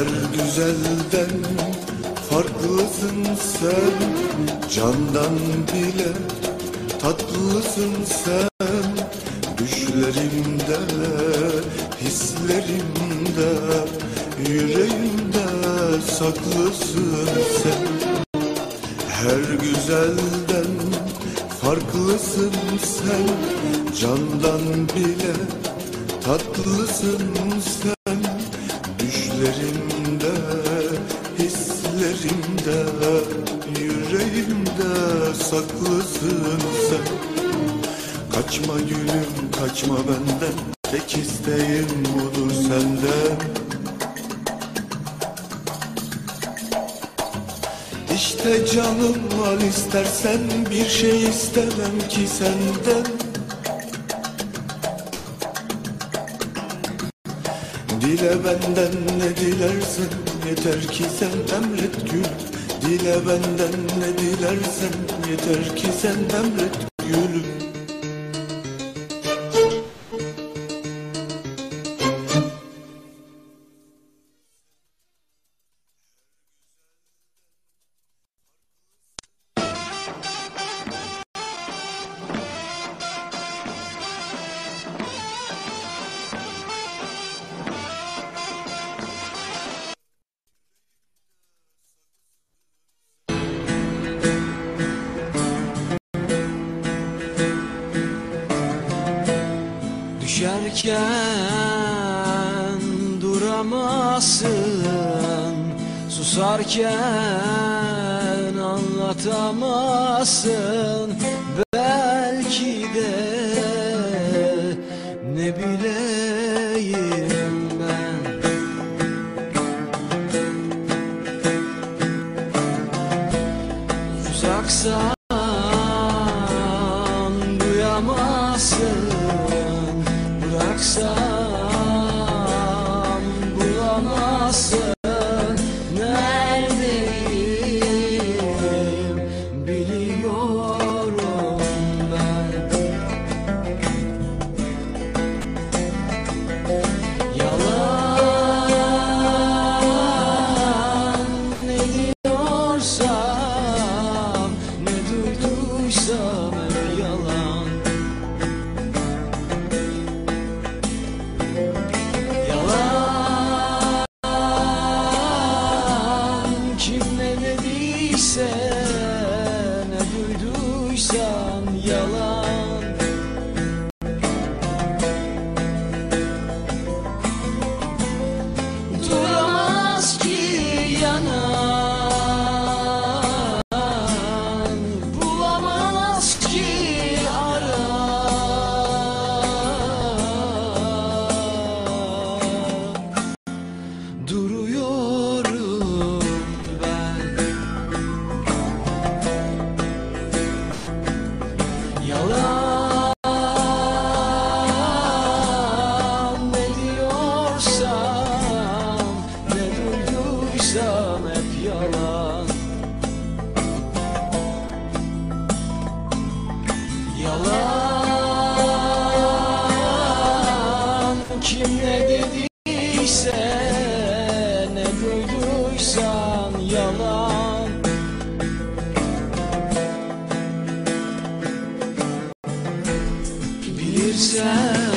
Her güzelden farklısın sen Candan bile tatlısın sen. Düşlerimde, hislerimde Yüreğimde saklısın sen. Her güzelden farklısın sen Candan bile tatlısın sen. sen bir şey istemem ki senden. Dile benden ne dilersen yeter ki sen emret gül. Dile benden ne dilersen yeter ki sen emret 不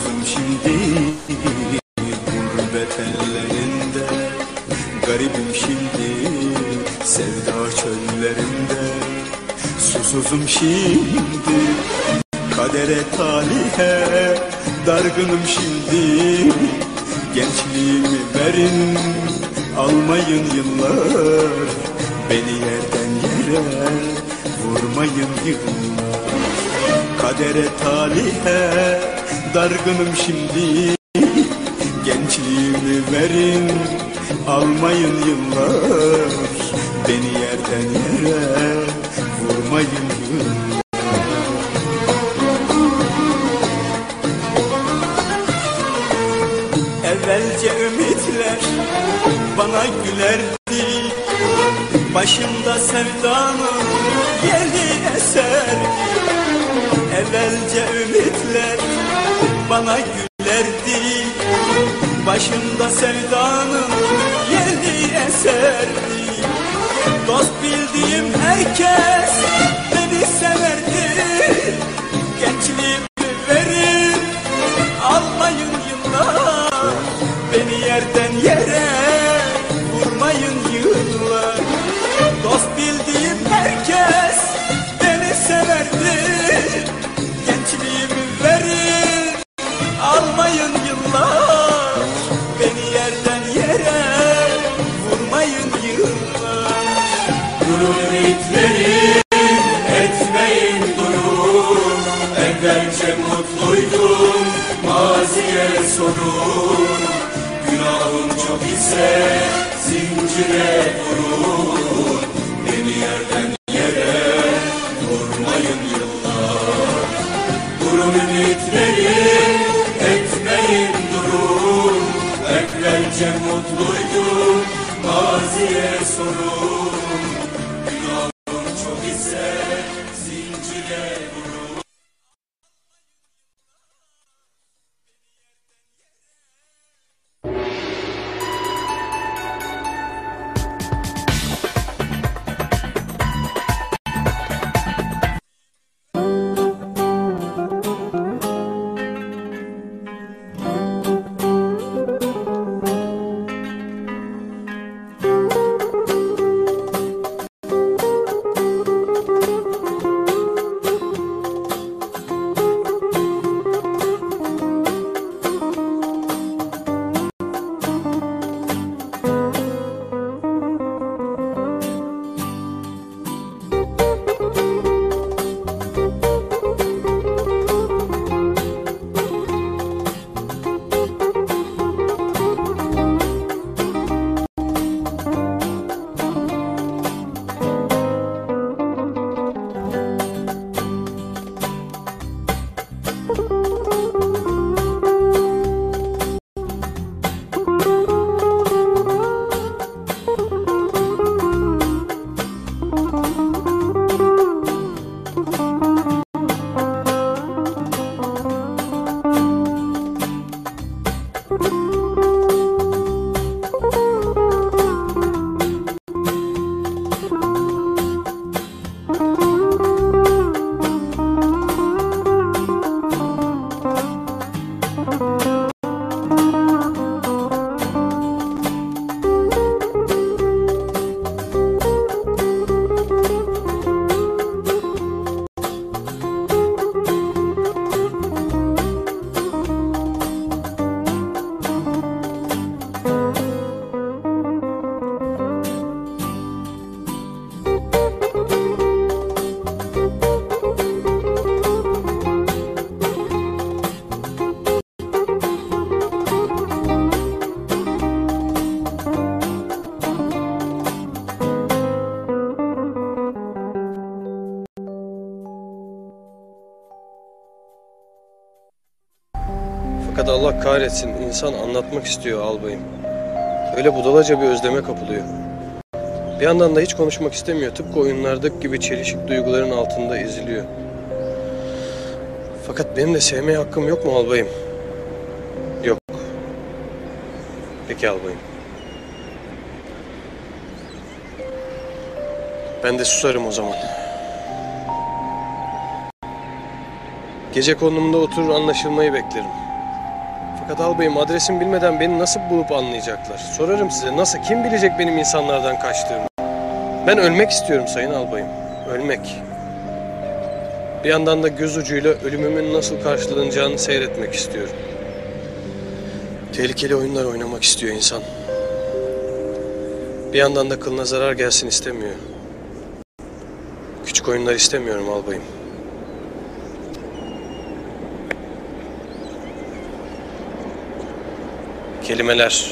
mahpuzum şimdi Gurbet ellerinde Garibim şimdi Sevda çöllerinde. Susuzum şimdi Kadere talihe. Dargınım şimdi Gençliğimi verin. Almayın yıllar Beni yerden yere. Vurmayın yıllar Kadere talihe dargınım şimdi. (laughs) Gençliğimi verin almayın yıllar. Beni yerden yer kahretsin insan anlatmak istiyor albayım. Öyle budalaca bir özleme kapılıyor. Bir yandan da hiç konuşmak istemiyor. Tıpkı oyunlardaki gibi çelişik duyguların altında eziliyor. Fakat benim de sevmeye hakkım yok mu albayım? Yok. Peki albayım. Ben de susarım o zaman. Gece konumunda oturur anlaşılmayı beklerim. Fakat albayım adresim bilmeden beni nasıl bulup anlayacaklar? Sorarım size nasıl, kim bilecek benim insanlardan kaçtığımı? Ben ölmek istiyorum sayın albayım. Ölmek. Bir yandan da göz ucuyla ölümümün nasıl karşılanacağını seyretmek istiyorum. Tehlikeli oyunlar oynamak istiyor insan. Bir yandan da kılına zarar gelsin istemiyor. Küçük oyunlar istemiyorum albayım. Kelimeler.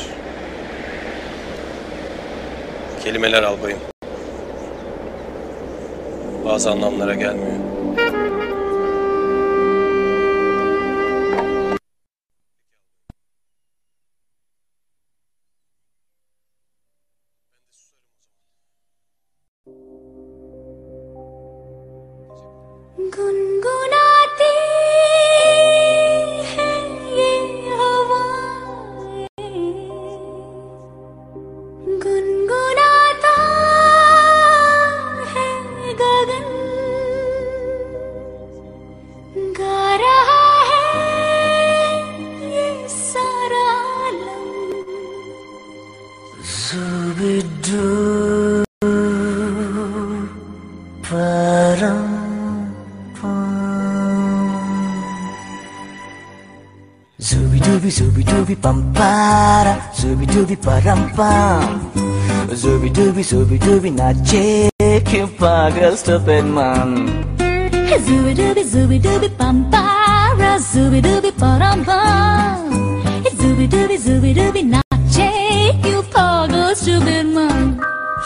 Kelimeler albayım. Bazı anlamlara gelmiyor. dooby pampara, zooby dooby parampam, zooby dooby zooby dooby nache, you pagal stupid man. Zooby dooby zooby dooby pampara, zooby dooby parampam, zooby dooby zooby dooby nache, you pagal stupid man.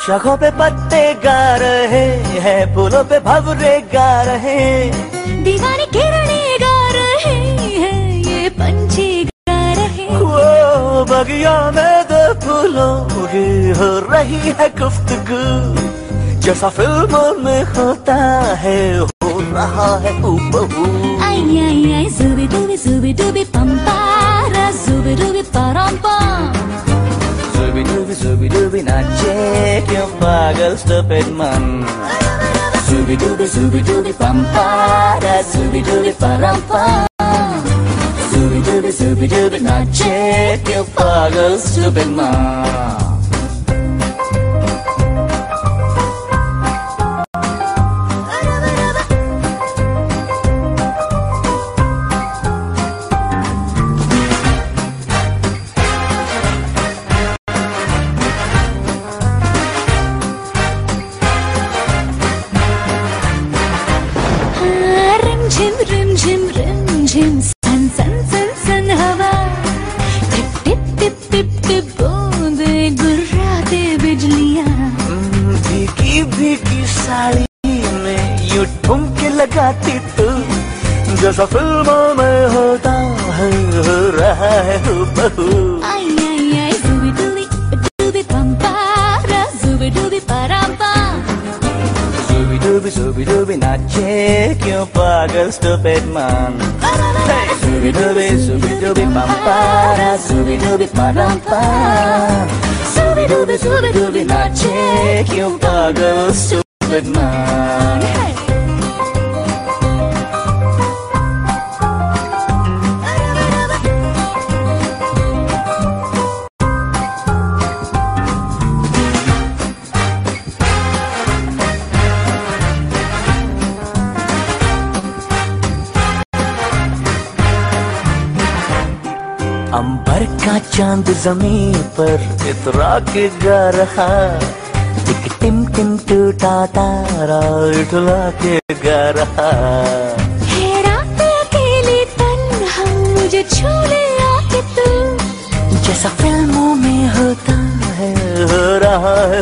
शखों पे पत्ते गा रहे हैं पुलों पे भवरे गा रहे दीवाने किरणे बगिया में दे फूलों की हो रही है गुफ्तगु। जैसा फ़िल्मों में होता है हो रहा है आई आई आई डूबी डूबी पंपारा जुबी डूबी परम्पा जुबी डूबी जुबी डूबी नाचे क्यों पागल मन। जुबी डूबी जुबी डूबी पंपारा जुबी डूबी परम्पा dooby, dooby, dooby, not check your father's stupid mouth. with mine. अंबर का चाँद ज़मीन पर इतरा के गा रहा तारा उठला के गा रहा है अकेली तन्हा मुझे छू ले आके तू। जैसा फ़िल्मों में होता है हो रहा है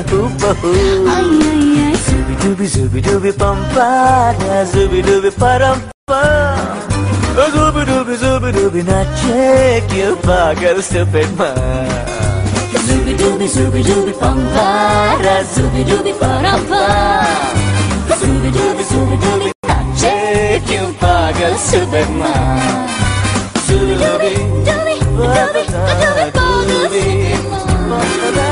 आई जुबी डूबी जुबी डूबी पम पारा जुबी डूबी परम जुबी डूबी जुबी डूबी नाचे क्यों पागल stupid man Zubi dooby, zubi dooby, fanfara, zubi dooby, farampa. Zubi dooby, zubi dooby, tacet you pagal Superman. Zubi dooby, dooby, dooby, dooby, pagal Superman.